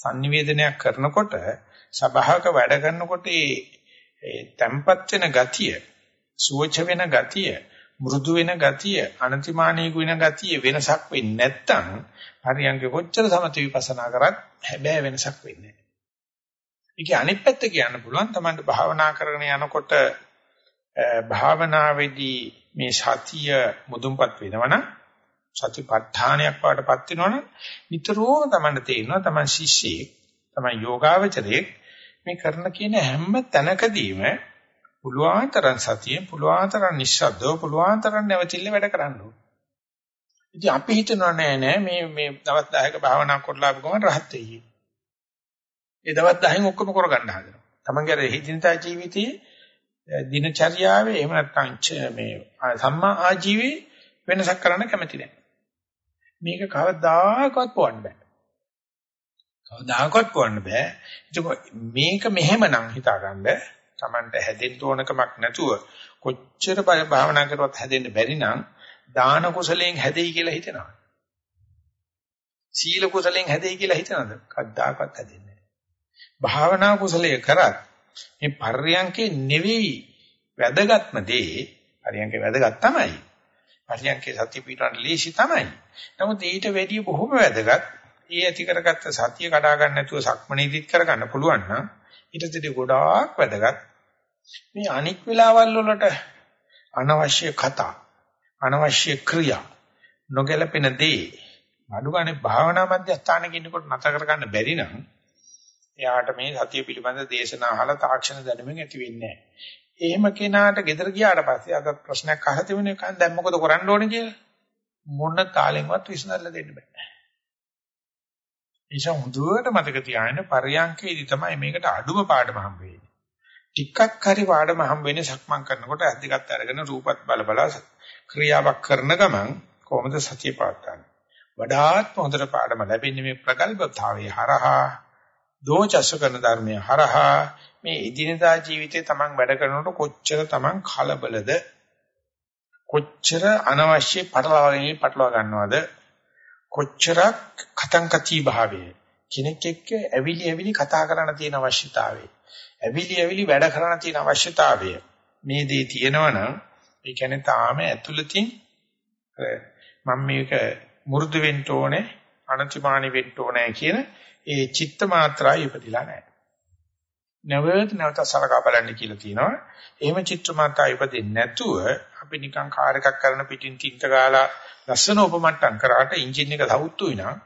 sannivedanayak කරනකොට සබහාක වැඩ කරනකොට ඒ tempat වෙන ගතිය, සුවච වෙන ගතිය, මෘදු වෙන ගතිය, අනතිමානී වෙන ගතිය වෙනසක් වෙන්නේ නැත්නම් හරියංගේ කොච්චර සමථ විපස්සනා කරත් හැබැයි වෙනසක් වෙන්නේ නැහැ. ඒකේ අනිත් පැත්ත කියන්න පුළුවන් Tamanට භාවනා කරගෙන යනකොට භාවනාවේදී මේ සතිය මුදුන්පත් වෙනවනම් සතිපට්ඨානයක් වඩපත් වෙනවනම් නිතරම Tamanට තේරෙනවා Taman ශිෂ්‍යයෙක් Taman යෝගාවචරයෙක් මේ කරන කියන හැම තැනකදීම පුළුවන් තරම් සතියෙන් පුළුවන් තරම් නිශ්ශබ්දව පුළුවන් තරම් නැවතිල්ල වැඩ කරන්න ඕනේ. ඉතින් අපි හිතනවා නෑ නෑ මේ මේ දවස් 10ක භාවනා කරලා ආපු ගමන් රහත් වෙයි. ඒ දවස් 10න් ඔක්කොම කරගන්න හදනවා. තමන්ගේ අර හිතින්තා ජීවිතයේ දිනචර්යාවේ එහෙම නැත්නම් මේ සම්මා ආජීවයේ වෙනසක් කරන්න කැමති නැහැ. මේක කවදාකවත් පොවන්න බෑ. කවදාකවත් පොවන්න බෑ. ඒක මේක මෙහෙමනම් හිතාගන්න Tamanට හැදෙන්න ඕනකමක් නැතුව කොච්චර භාවනා කරුවත් හැදෙන්න බැරි නම් දාන කුසලයෙන් හැදෙයි කියලා හිතනවා. සීල කුසලයෙන් හැදෙයි කියලා හිතනද? කවදාකවත් හැදෙන්නේ නැහැ. භාවනා කුසලයේ කරත් මේ පර්යංකේ නෙවෙයි වැදගත්ම දේ පර්යංකේ වැදගත් තමයි. පර්යංකේ සතිය පිටරන් ලේසි තමයි. නමුත් ඊට වැඩිය බොහොම වැදගත්. ඒ ඇති කරගත්ත සතිය කඩා ගන්න නැතුව සක්මණේදිත් කරගන්න පුළුවන් නම් ඊටදී ගොඩාක් වැදගත්. මේ අනික් වෙලාවල් වලට අනවශ්‍ය කතා අනවශ්‍ය ක්‍රියා නොගැලපෙන දේ අනුගානේ භාවනා මධ්‍යස්ථානක ඉන්නකොට නැතර කරගන්න බැරි නම් එයාට මේ සතිය පිළිබඳ දේශනා අහලා තාක්ෂණ දැනුමින් ඇති වෙන්නේ නැහැ. එහෙම කෙනාට ගෙදර ගියාට පස්සේ අද ප්‍රශ්නයක් අහලා තිබුණේ කන් දැන් මොකද කරන්න ඕනේ කියලා මොන තාලෙන්වත් විසඳලා දෙන්න බෑ. ඒසම් හොඳට මතක තියාගන්න පරියන්කේදී තමයි මේකට අඩුම පාඩම හම්බ වෙන්නේ. ටිකක් හරි පාඩම හම්බ වෙන්නේ සක්මන් කරනකොට අධිකත් අරගෙන රූපත් බල බල ක්‍රියාවක් කරන ගමන් කොහොමද සතිය පවත්වන්නේ? වඩාත් හොඳට පාඩම ලැබෙන්නේ මේ ප්‍රගල්භතාවයේ හරහා දෝචස කරන ධර්මයේ හරහා මේ ඉදිනදා ජීවිතේ තමන් වැඩ කරනකොට කොච්චර තමන් කලබලද? කොච්චර අනවශ්‍ය පටලවාගෙන පටලවා ගන්නවද? කොච්චරක් කතංකති භාවයේ? කෙනෙක් එක්ක ඇවිලි ඇවිලි කතා කරන්න තියෙන අවශ්‍යතාවය. ඇවිලි ඇවිලි වැඩ කරන්න තියෙන අවශ්‍යතාවය මේ දේ තියෙනවනම් ඒ කියන්නේ තාම ඇතුළතින් මම මේක මුරුදු වෙන්න ඕනේ අනතිමානි වෙන්න ඕනේ කියන ඒ චිත්ත මාත්‍රාව ඉපදිලා නැහැ. නැවත නැවත සලකා බලන්න කියලා තියෙනවා. එහෙම චිත්ත මාත්‍රාව ඉපදෙන්නේ නැතුව අපි නිකන් කාර් එකක් කරන පිටින් තින්ත ගාලා ලස්සන උපමට්ටම් කරාට එන්ජින් එක සවුත්තුයි නම්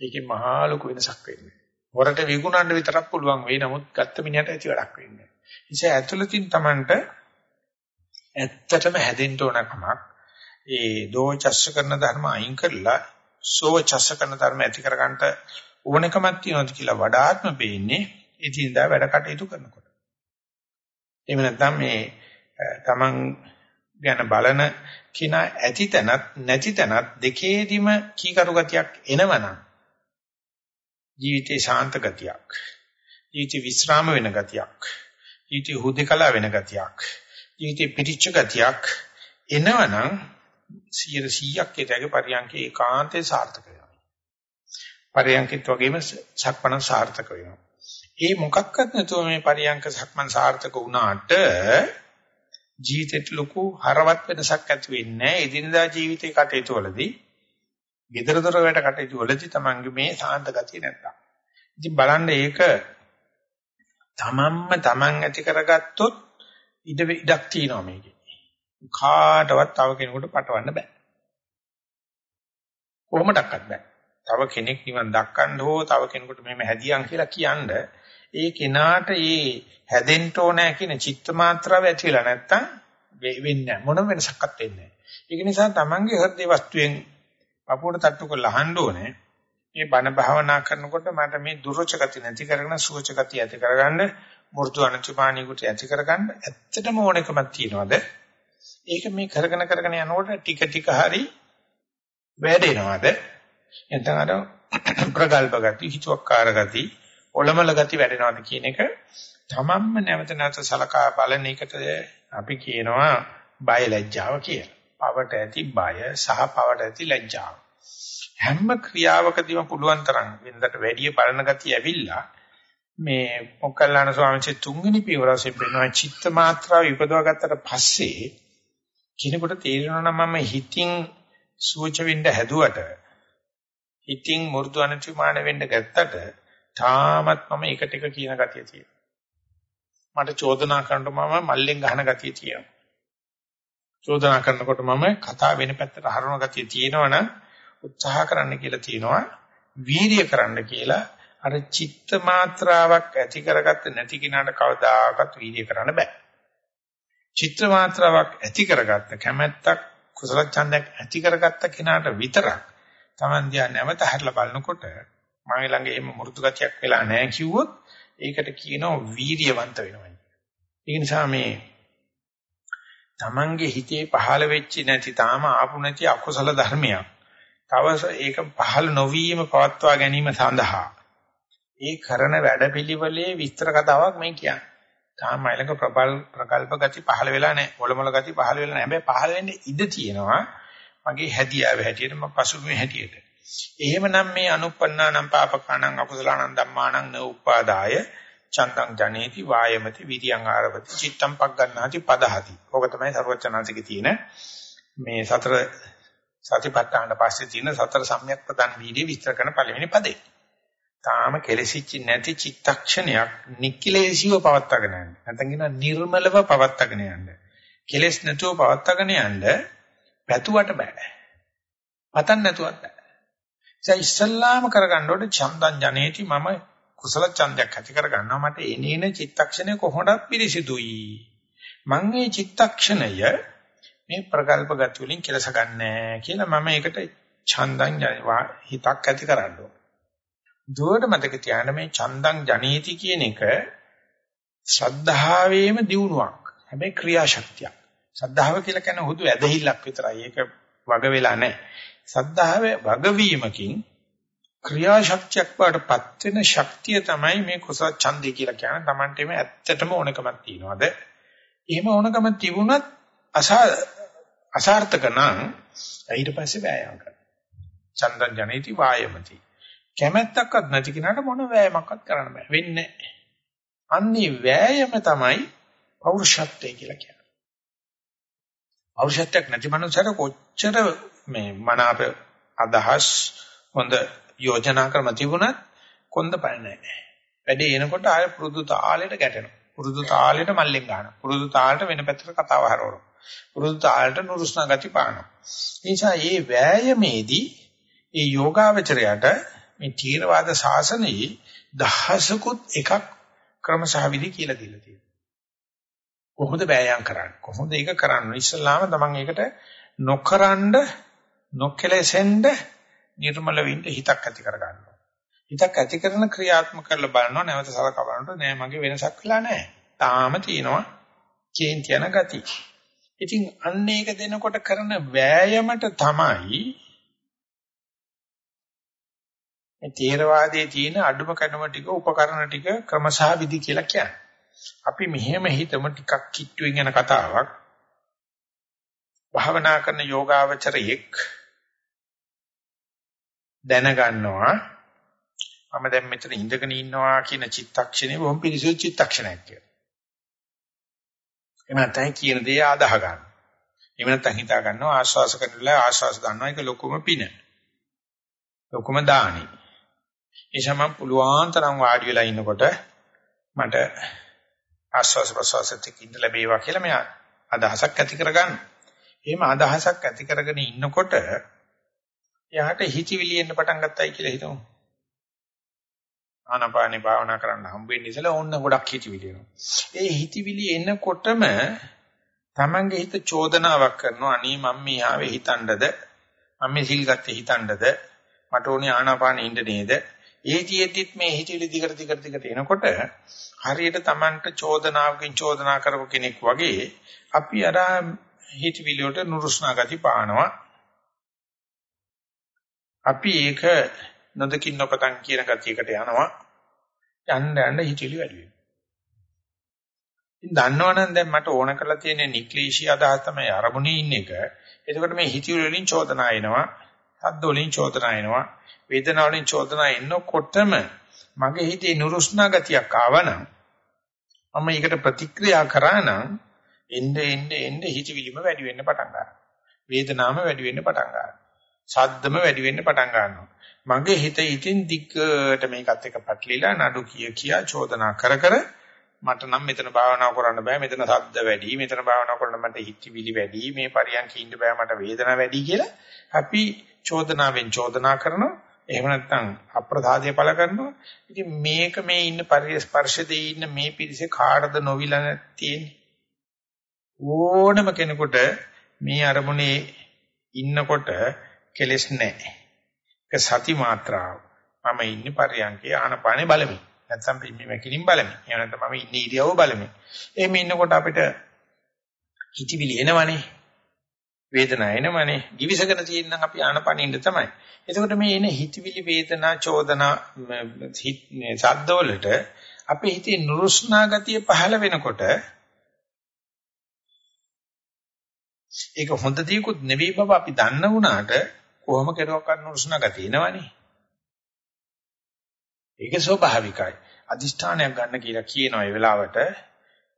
ඒකේ මහා ලොකු වෙනසක් වෙන්නේ. වරට විගුණන්න විතරක් පුළුවන් වෙයි. නමුත් ගත්ත මිනිහට ඇති වැඩක් වෙන්නේ නැහැ. ඒ ඇතුළතින් Tamanට ඇත්තටම හැදෙන්න ඕනකමක් ඒ දෝචස්ස කරන ධර්ම අයින් කරලා සෝචස්ස කරන ධර්ම ඇති කරගන්නට ඕනකමක් තියෙනවද කියලා වඩාත්ම පේන්නේ ඉතින්දා වැඩ කටයුතු කරනකොට. එහෙම නැත්නම් මේ Taman ගැන බලන කිනා ඇති තැනත් නැති තැනත් දෙකේදිම කීකරු ගතියක් එනවනම් ජීවිතේ ශාන්ත ගතියක්. ජීවිතේ විස්්‍රාම වෙන ගතියක්. ජීවිතේ හුදකලා වෙන ගතියක්. ජීවිතේ පිටිච්ච ගතියක් එනවනම් 100ක් ඒතගේ පරියන්කේ ඒකාන්තේ සාර්ථක වෙනවා. පරියන්කෙත් වගේම සක්මණ සාර්ථක වෙනවා. ඒ මොකක්වත් නැතුව මේ පරියන්ක සක්මන් සාර්ථක වුණාට ජීවිතේට ලොකු හරවත් වෙනසක් ඇති වෙන්නේ නැහැ. එදිනදා ජීවිතේ කටයුතු වලදී, gedara dora වැඩ කටයුතු වලදී තමන්ගේ මේ සාන්ත ගතිය නැත්තම්. ඉතින් බලන්න ඒක තමන්ම තමන් ඇති කරගත්තොත් ඉඩ ඉඩක් තියෙනවා මේකේ. කාටවත් තව කෙනෙකුට පටවන්න බෑ. කොහොමඩක්වත් බෑ. තව කෙනෙක් නිවන් දක්කන්න හෝ තව කෙනෙකුට මෙහෙම හැදියන් කියලා කියන්න ඒ කෙනාට ඒ හැදෙන්න ඕනෑ කියන චිත්ත මාත්‍රාව ඇති වෙලා නැත්තම් වෙන්නේ මොන වෙනසක්වත් වෙන්නේ නැහැ. ඒක නිසා තමන්ගේ හෘද වස්තුවෙන් අපුවට තට්ටු කරලා අහන්න ඕනේ. මේ බණ භාවනා කරනකොට මට මේ දුර්ච ගති නැති කරගෙන සුවච ගති ඇති කරගන්න මෘතු අනුචුපාණිකුට ඇති කරගන්න ඇත්තටම ඕනෙකමක් තියනවාද? ඒක මේ කරගෙන කරගෙන යනකොට ටික ටික හරි වැඩෙනවද? එතන අර ප්‍රගල්ප ගති, හිතුවක්කාර ගති, ඔලමල ගති වැඩෙනවද කියන එක තමන්ම නැවත නැවත සලකා බලන එකට අපි කියනවා බය ලැජ්ජාව කියලා. පවට ඇති බය සහ පවට ඇති ලැජ්ජාව. හැම ක්‍රියාවකදීම පුළුවන් තරම් වෙනදට වැඩි බලන ගතිය ඇවිල්ලා මේ මොකල්ලාන ස්වාමීන් වහන්සේ තුන්වෙනි පියවරෙන් පෙන්වන චිත්ත මාත්‍රාව ඉපදවා ගත්තට පස්සේ කිනෙකුට තේරෙනවා නම් මම හිතින් සුවච වෙන්න හැදුවට හිතින් මෘදු අනුචමාන වෙන්න ගත්තට තාමත් මම එකට එක කියන ගතිය තියෙනවා. මට චෝදනා කරනකොට මම මල්ලෙන් ගහන ගතිය තියෙනවා. චෝදනා කරනකොට මම කතා වෙන පැත්තට හරවන ගතිය තියෙනවනම් උත්සාහ කරන්න කියලා තියෙනවා. වීරිය කරන්න කියලා අර චිත්ත මාත්‍රාවක් ඇති කරගත්ත නැති කිනාට කවදාකවත් වීරිය කරන්න බෑ. චිත්‍ර මාත්‍රාවක් ඇති කරගත්ත කැමැත්තක් කුසල ඡන්දයක් ඇති කරගත්ත කෙනාට විතරක් Taman දිහා නැවත හැරලා බලනකොට මගේ ළඟ එහෙම මෘදු ගතියක් වෙලා නැහැ කිව්වොත් ඒකට කියනවා වීර්යවන්ත වෙනවා. ඒ නිසා මේ Tamange හිතේ පහළ වෙච්ච නැති තාම ආපු නැති අකුසල ධර්මයක්. තව ඒක පහළ නොවීම පවත්වා ගැනීම සඳහා ඒ කරන වැඩපිළිවෙලේ විස්තර කතාවක් මේ කියන්නේ. තාම මයිලක ප්‍රබල් ප්‍රකල්ප ගති පහළ වෙලා නැහැ. මොළමොළ ගති පහළ වෙලා නැහැ. හැබැයි පහළ වෙන්න ඉඩ තියෙනවා. මගේ හැදියාව හැටියට මම පසුබිම හැටියට. එහෙමනම් මේ අනුප්පන්නානම් පාපකානම් අකුසලානම් ධම්මානම් නෝපාදාය චන්දං ජනේති වායමති විරියං ආරවති චිත්තම් පග්ගණ්ණාති පදහති. ඕක තමයි සර්වචනාංශිකේ තියෙන මේ සතර සතිපට්ඨාන පස්සේ තියෙන සතර සම්‍යක් ප්‍රදාන වීර්ය විස්තර කරන පළවෙනි පදේ. තාම කෙලෙසිච්ච නැති චිත්තක්ෂණයක් නික්ලේශීව පවත්වාගෙන යන්න. නැත්නම් කියනවා නිර්මලව පවත්වාගෙන යන්න. කෙලෙස් නැතුව පවත්වාගෙන යන්න පැතුවට බෑ. පතන් නැතුවත් බෑ. ඒ ඉස්සල්ලාම කරගන්න ඕනේ චන්දං ජනේති මම කුසල ඡන්දයක් ඇති කරගන්නවා මට එනේන චිත්තක්ෂණය කොහොමදත් පිරිසිදුයි. මම මේ චිත්තක්ෂණය මේ ප්‍රකල්ප ගති වලින් කෙලස ගන්නෑ කියලා මම ඒකට ඡන්දං හිතක් ඇති කරන්න ඕනේ. දුවට මතක තියාගන්න මේ චන්දං ජනේති කියන එක ශ්‍රද්ධාවේම දියුණුවක්. හැබැයි ක්‍රියාශක්තියක්. ශ්‍රද්ධාව කියලා කියන්නේ හුදු ඇදහිල්ලක් විතරයි. ඒක වග වෙලා නැහැ. ශ්‍රද්ධාවේ වගවීමකින් ක්‍රියාශක්තියක් වඩපත් වෙන ශක්තිය තමයි මේ කුසල ඡන්දය කියලා කියන්නේ. Tamante මේ ඇත්තටම ඕනකමක් තියනවාද? එහෙම ඕනකම තිබුණත් අසාර්ථක නම් ඊට පස්සේ වෑයම් කරනවා. චන්දං ජනේති වායමති. කැමැත්තක්වත් නැති කෙනාට මොන වෑයමක්වත් කරන්න බෑ. වෙන්නේ නැහැ. අන්නේ වෑයම තමයි පෞරුෂත්වය කියලා කියන්නේ. පෞරුෂත්වයක් නැති මනුස්සයට කොච්චර මේ මනාප අදහස් හොඳ යෝජනා ක්‍රම තිබුණත් කොන්ද පය නැහැ. වැඩේ එනකොට ආය පුරුදු තාලෙට ගැටෙනවා. පුරුදු තාලෙට මල්ලෙන් ගන්නවා. පුරුදු තාලෙට වෙන පැත්තට කතාව හරවනවා. පුරුදු තාලෙට නුරුස්නා ගති පානවා. ඒ නිසා මේ වෑයමේදී ඒ යෝගාවචරයට මේ තීරවාද ශාසනයේ දහසකුත් එකක් ක්‍රමසහ විදි කියලා දීලා තියෙනවා. කොහොමද වෑයම් කරන්නේ? කොහොමද ඒක කරන්නේ? ඉස්සල්ලාම තමන් ඒකට නොකරනද නොකලෙසෙන්ද නිර්මල වෙන්න හිතක් ඇති කර ගන්නවා. හිතක් ඇති කරන ක්‍රියාත්මක කරලා බලනවා නැවත සලකා බලනකොට නෑ මගේ වෙනසක් වෙලා නෑ. තාම තියෙනවා කේන්ති යන ගති. ඉතින් අන්න ඒක දෙනකොට කරන වෑයමට තමයි මේ තේරවාදයේ තියෙන අඩුම කැඩුම ටික උපකරණ ටික ක්‍රමසහ විදි කියලා කියන්නේ. අපි මෙහෙම හිතමු ටිකක් කිට්ටුවෙන් යන කතාවක්. භාවනා කරන යෝගාවචරයෙක් දැනගන්නවා මම දැන් මෙතන ඉඳගෙන ඉන්නවා කියන චිත්තක්ෂණය බොහොම පිරිසිදු චිත්තක්ෂණයක් කියලා. එහෙම නැත්නම් කියන දේ ආදාහ ගන්න. එහෙම නැත්නම් හිතා ගන්නවා ආශ්වාස කරනලා ආශ්වාස ගන්නවා ඒක ලොකුම පින. ලොකුම දානි. එනිසා මම පුළුවන් තරම් වාඩි වෙලා ඉන්නකොට මට ආශ්වාස ප්‍රශ්වාසත් එක්ක ඉඳ ලැබේවා කියලා මම අදහසක් ඇති කරගන්න. එහෙම අදහසක් ඇති කරගෙන ඉන්නකොට එයාට හිතවිලි එන්න පටන් ගත්තයි කියලා හිතමු. ආනාපානේ භාවනා කරන්න හම්බෙන්නේ ඉතල ඕන්න ගොඩක් හිතවිලි එනවා. ඒ හිතවිලි එනකොටම Tamange හිත චෝදනාවක් කරනවා අනේ මම මේ ආවේ හිතණ්ඩද මම මේ සිල් ගත්තේ හිතණ්ඩද මට ඕනේ ආනාපානෙ ඉන්න නේද? ඒ කියෙද්දිත් මේ හිතවිලි දිගට දිගට දිගට එනකොට හරියට Tamanට චෝදනාවකින් චෝදනා කරපු කෙනෙක් වගේ අපි අර හිතවිලි වලට නුරුස්නා ගති පානවා. අපි ඒක නොදකින් නොපතන් කියන ගතියකට යනවා. යන්න යන්න හිතවිලි වැඩි වෙනවා. ඉතින් දන්නවනම් දැන් මට ඕන කරලා තියෙන නික්ලේශී අදහස තමයි අරමුණේ ඉන්න එක. එතකොට මේ හිතවිලි වලින් චෝදනා එනවා. සද්ද වලින් චෝදනා එනවා. වේදනාව වලින් චෝදනා එනකොටම මගේ හිතේ නුරුස්නා ගතියක් ආවනම් මම ඒකට ප්‍රතික්‍රියා කරා නම් එnde එnde එnde හිතවිලිම වැඩි වෙන්න පටන් ගන්නවා. වේදනාවම වැඩි වෙන්න පටන් ගන්නවා. සද්දම වැඩි වෙන්න පටන් ගන්නවා. මගේ හිත ඉතින් දිග්ගට මේකත් එක්ක පැටලිලා නඩු කිය කියා චෝදනා කර කර මට නම් මෙතන භාවනා කරන්න බෑ මෙතන සද්ද වැඩි මෙතන භාවනා කරන්න මට හිතවිලි වැඩි මේ පරියන්ක ඉන්න බෑ මට වේදනාව වැඩි කියලා අපි චෝදනාවෙන් චෝදනා කරනවා එහෙම නැත්නම් අප්‍රසාදය පළ කරනවා ඉතින් මේක මේ ඉන්න පරිස්පර්ශදී ඉන්න මේ පිරිසේ කාටද නොවිලා තියෙන්නේ ඕනම කෙනෙකුට මේ අරමුණේ ඉන්නකොට කෙලෙස් නැහැ ඒක සති මාත්‍රාව. මම ඉන්නේ පරියන්කේ ආනපානේ බලමින්. නැත්නම් පිම්මි මැකිලින් බලමින්. එහෙම නැත්නම් මම ඉන්නේ ඉරියව්ව බලමින්. එහෙම ඉන්නකොට අපිට හිතවිලි එනවනේ. වේදනාව එනවනේ. givisagena තියෙනනම් අපි ආනපානින්න තමයි. එතකොට මේ එන හිතවිලි වේදනා චෝදනා සද්දවලට අපේ හිතේ නුරුස්නා ගතිය පහළ වෙනකොට ඒක හොඳ දේකුත් නෙවෙයි බව අපි දන්න වුණාට කොහොම කෙරුවක් ගන්න උස්නා ගතිය එනවනේ. ඒක ස්වභාවිකයි. අදිෂ්ඨානයක් ගන්න කියලා කියනවා ඒ වෙලාවට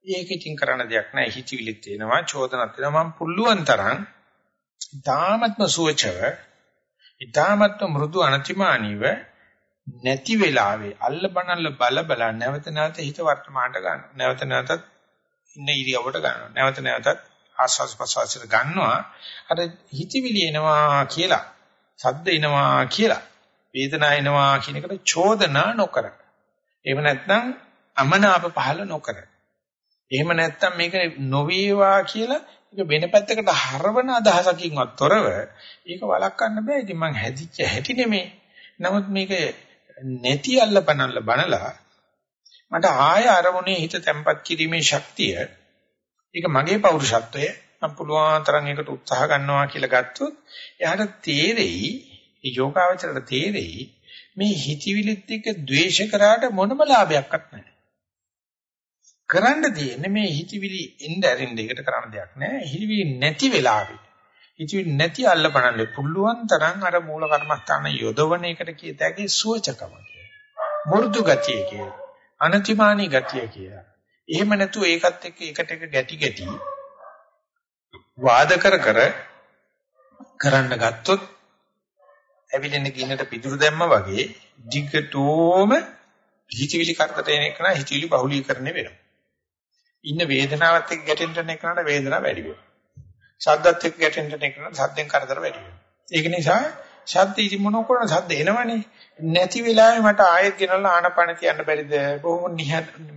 ඒක ඉතින් කරන්න දෙයක් නැහැ. හිතවිලිත් එනවා, චෝදනත් එනවා. මම පුළුවන් තරම් ඊ타මත්ම සුවචව, ඊ타මත්ම මෘදු අනතිමානීව නැති වෙලාවේ අල්ල බනල්ල බල බල නැවත නැවත හිත වර්තමානට ගන්න. නැවත නැවතත් ඉන්න ඉරියවට ගන්නවා. නැවත නැවතත් ආස්වාස් ප්‍රසවාසයට ගන්නවා. අර හිතවිලි එනවා කියලා සද්ද එනවා කියලා වේදනාව එනවා කියන එකට චෝදනා නොකර. එහෙම නැත්නම් අමනාප පහල නොකර. එහෙම නැත්නම් මේක නොවේවා කියලා ඒක වෙන පැත්තකට හරවන අදහසකින්වත් තොරව ඒක වළක්වන්න බෑ. ඉතින් මං හැදිච්ච හැටි නෙමේ. නමුත් මේක නැති අල්ලපනල්ල බනලා මට ආය අරමුණේ හිත තැම්පත් කිරීමේ ශක්තිය ඒක මගේ පෞරුෂත්වය මම පුළුවන් තරම් ඒකට උත්සාහ ගන්නවා කියලා ගත්තොත් එයාට තේරෙයි ඒ යෝගාවචරයට තේරෙයි මේ හිතවිලිත් එක්ක ද්වේෂ කරාට මොනම ලාභයක්වත් නැහැ. කරන්න තියෙන්නේ මේ හිතවිලි එන්න ඇරින්න එකට කරන්න දෙයක් නැහැ. හිතවිලි නැති වෙලාවේ හිතවිලි නැති අල්ලපනල්ල පුළුවන් තරම් අර මූල කර්මස්ථාන යොදවන එකට කියතෑගේ සුවචකම කියලා. මු르දු ගතිය කියලා. අනතිමානී ගතිය කියලා. එහෙම නැතු ඒකත් එක්ක එකට එක ගැටි ගැටි වාද කර කර කරන්න ගත්තොත් ඇවිලෙන ගින්නට පිටුරු දැම්ම වගේ දිගටම හිතවිලි කරකට එන එක නා හිතවිලි බහුලීකරණය වෙනවා. ඉන්න වේදනාවත් එක්ක ගැටෙන්න එක නා වේදනාව වැඩි වෙනවා. ශබ්දත් එක්ක ගැටෙන්න එක නා ශබ්දෙන් කරදර වැඩි වෙනවා. ඒක නිසා ශබ්ද ඉති මොන කරන ශබ්ද එනවනේ. නැති වෙලාවේ මට ආයෙත් ගෙනල්ලා ආනපන තියන්න බැරිද? බොහොම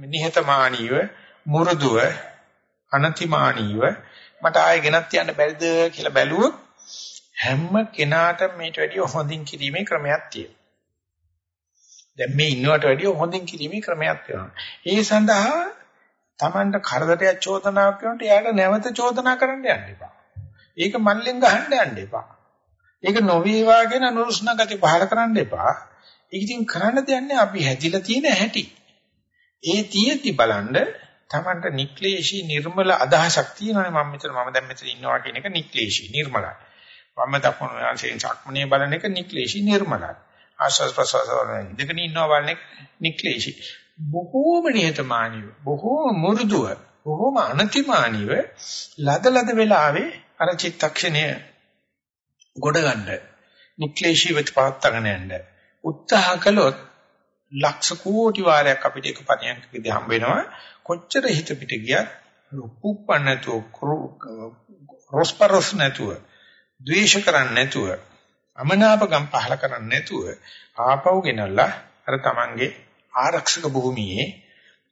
නිහතමානීව, මුරුදුව, අනතිමානීව මට ආයෙ ගෙනත් තියන්න බැරිද කියලා බැලුවොත් හැම කෙනාටම මේට වැඩිය හොඳින් කිරීමේ ක්‍රමයක් තියෙනවා. දැන් මේ ඉන්නවට වැඩිය හොඳින් කිරීමේ ක්‍රමයක් තියෙනවා. ඒ සඳහා Tamanට කරදරයක් චෝදනාවක් කරනකොට එයාට නැවත චෝදනා කරන්න යන්න එපා. ඒක මල්ලෙන් ගහන්න යන්න එපා. ඒක නොවේවා කියන නුරුස්නා ගති පහල කරන්න එපා. ඉතින් කරන්න දෙන්නේ අපි හැදිලා තියෙන හැටි. ඒ තියෙද්දි බලන්න Tamanට නික්ලේශී නිර්මල අදහසක් තියෙනවානේ මම මෙතන මම දැන් මෙතන ඉන්නවා කියන එක නික්ලේශී නිර්මලයි. වම් දකුණු වාසයෙන් සක්මනේ බලන එක නික්ලේශී නිර්මලයි. ආශ්වාස ප්‍රශ්වාස වලින් ඉඳගෙන ඉන්නවා බලන එක නික්ලේශී. බොහෝම නිහතමානීව බොහෝම මෘදුව බොහෝම අනතිමානීව ලද ලද වෙලාවේ අර චිත්තක්ෂණය ගොඩ ගන්න නික්ලේශීව පාත්තගෙන යන්න. උත්සාහ කළොත් ලක්ෂ කෝටි වාරයක් අපිට එක පණයන්කදී හම්බ වෙනවා. කොච්චර හිත පිට ගියත් රුප්පන්න නැතුව රොස්පරොස් නැතුව ද්වේෂ කරන්නේ නැතුව අමනාපකම් පහල කරන්නේ නැතුව ආපහු ගෙනල්ලා අර තමන්ගේ ආරක්ෂක භූමියේ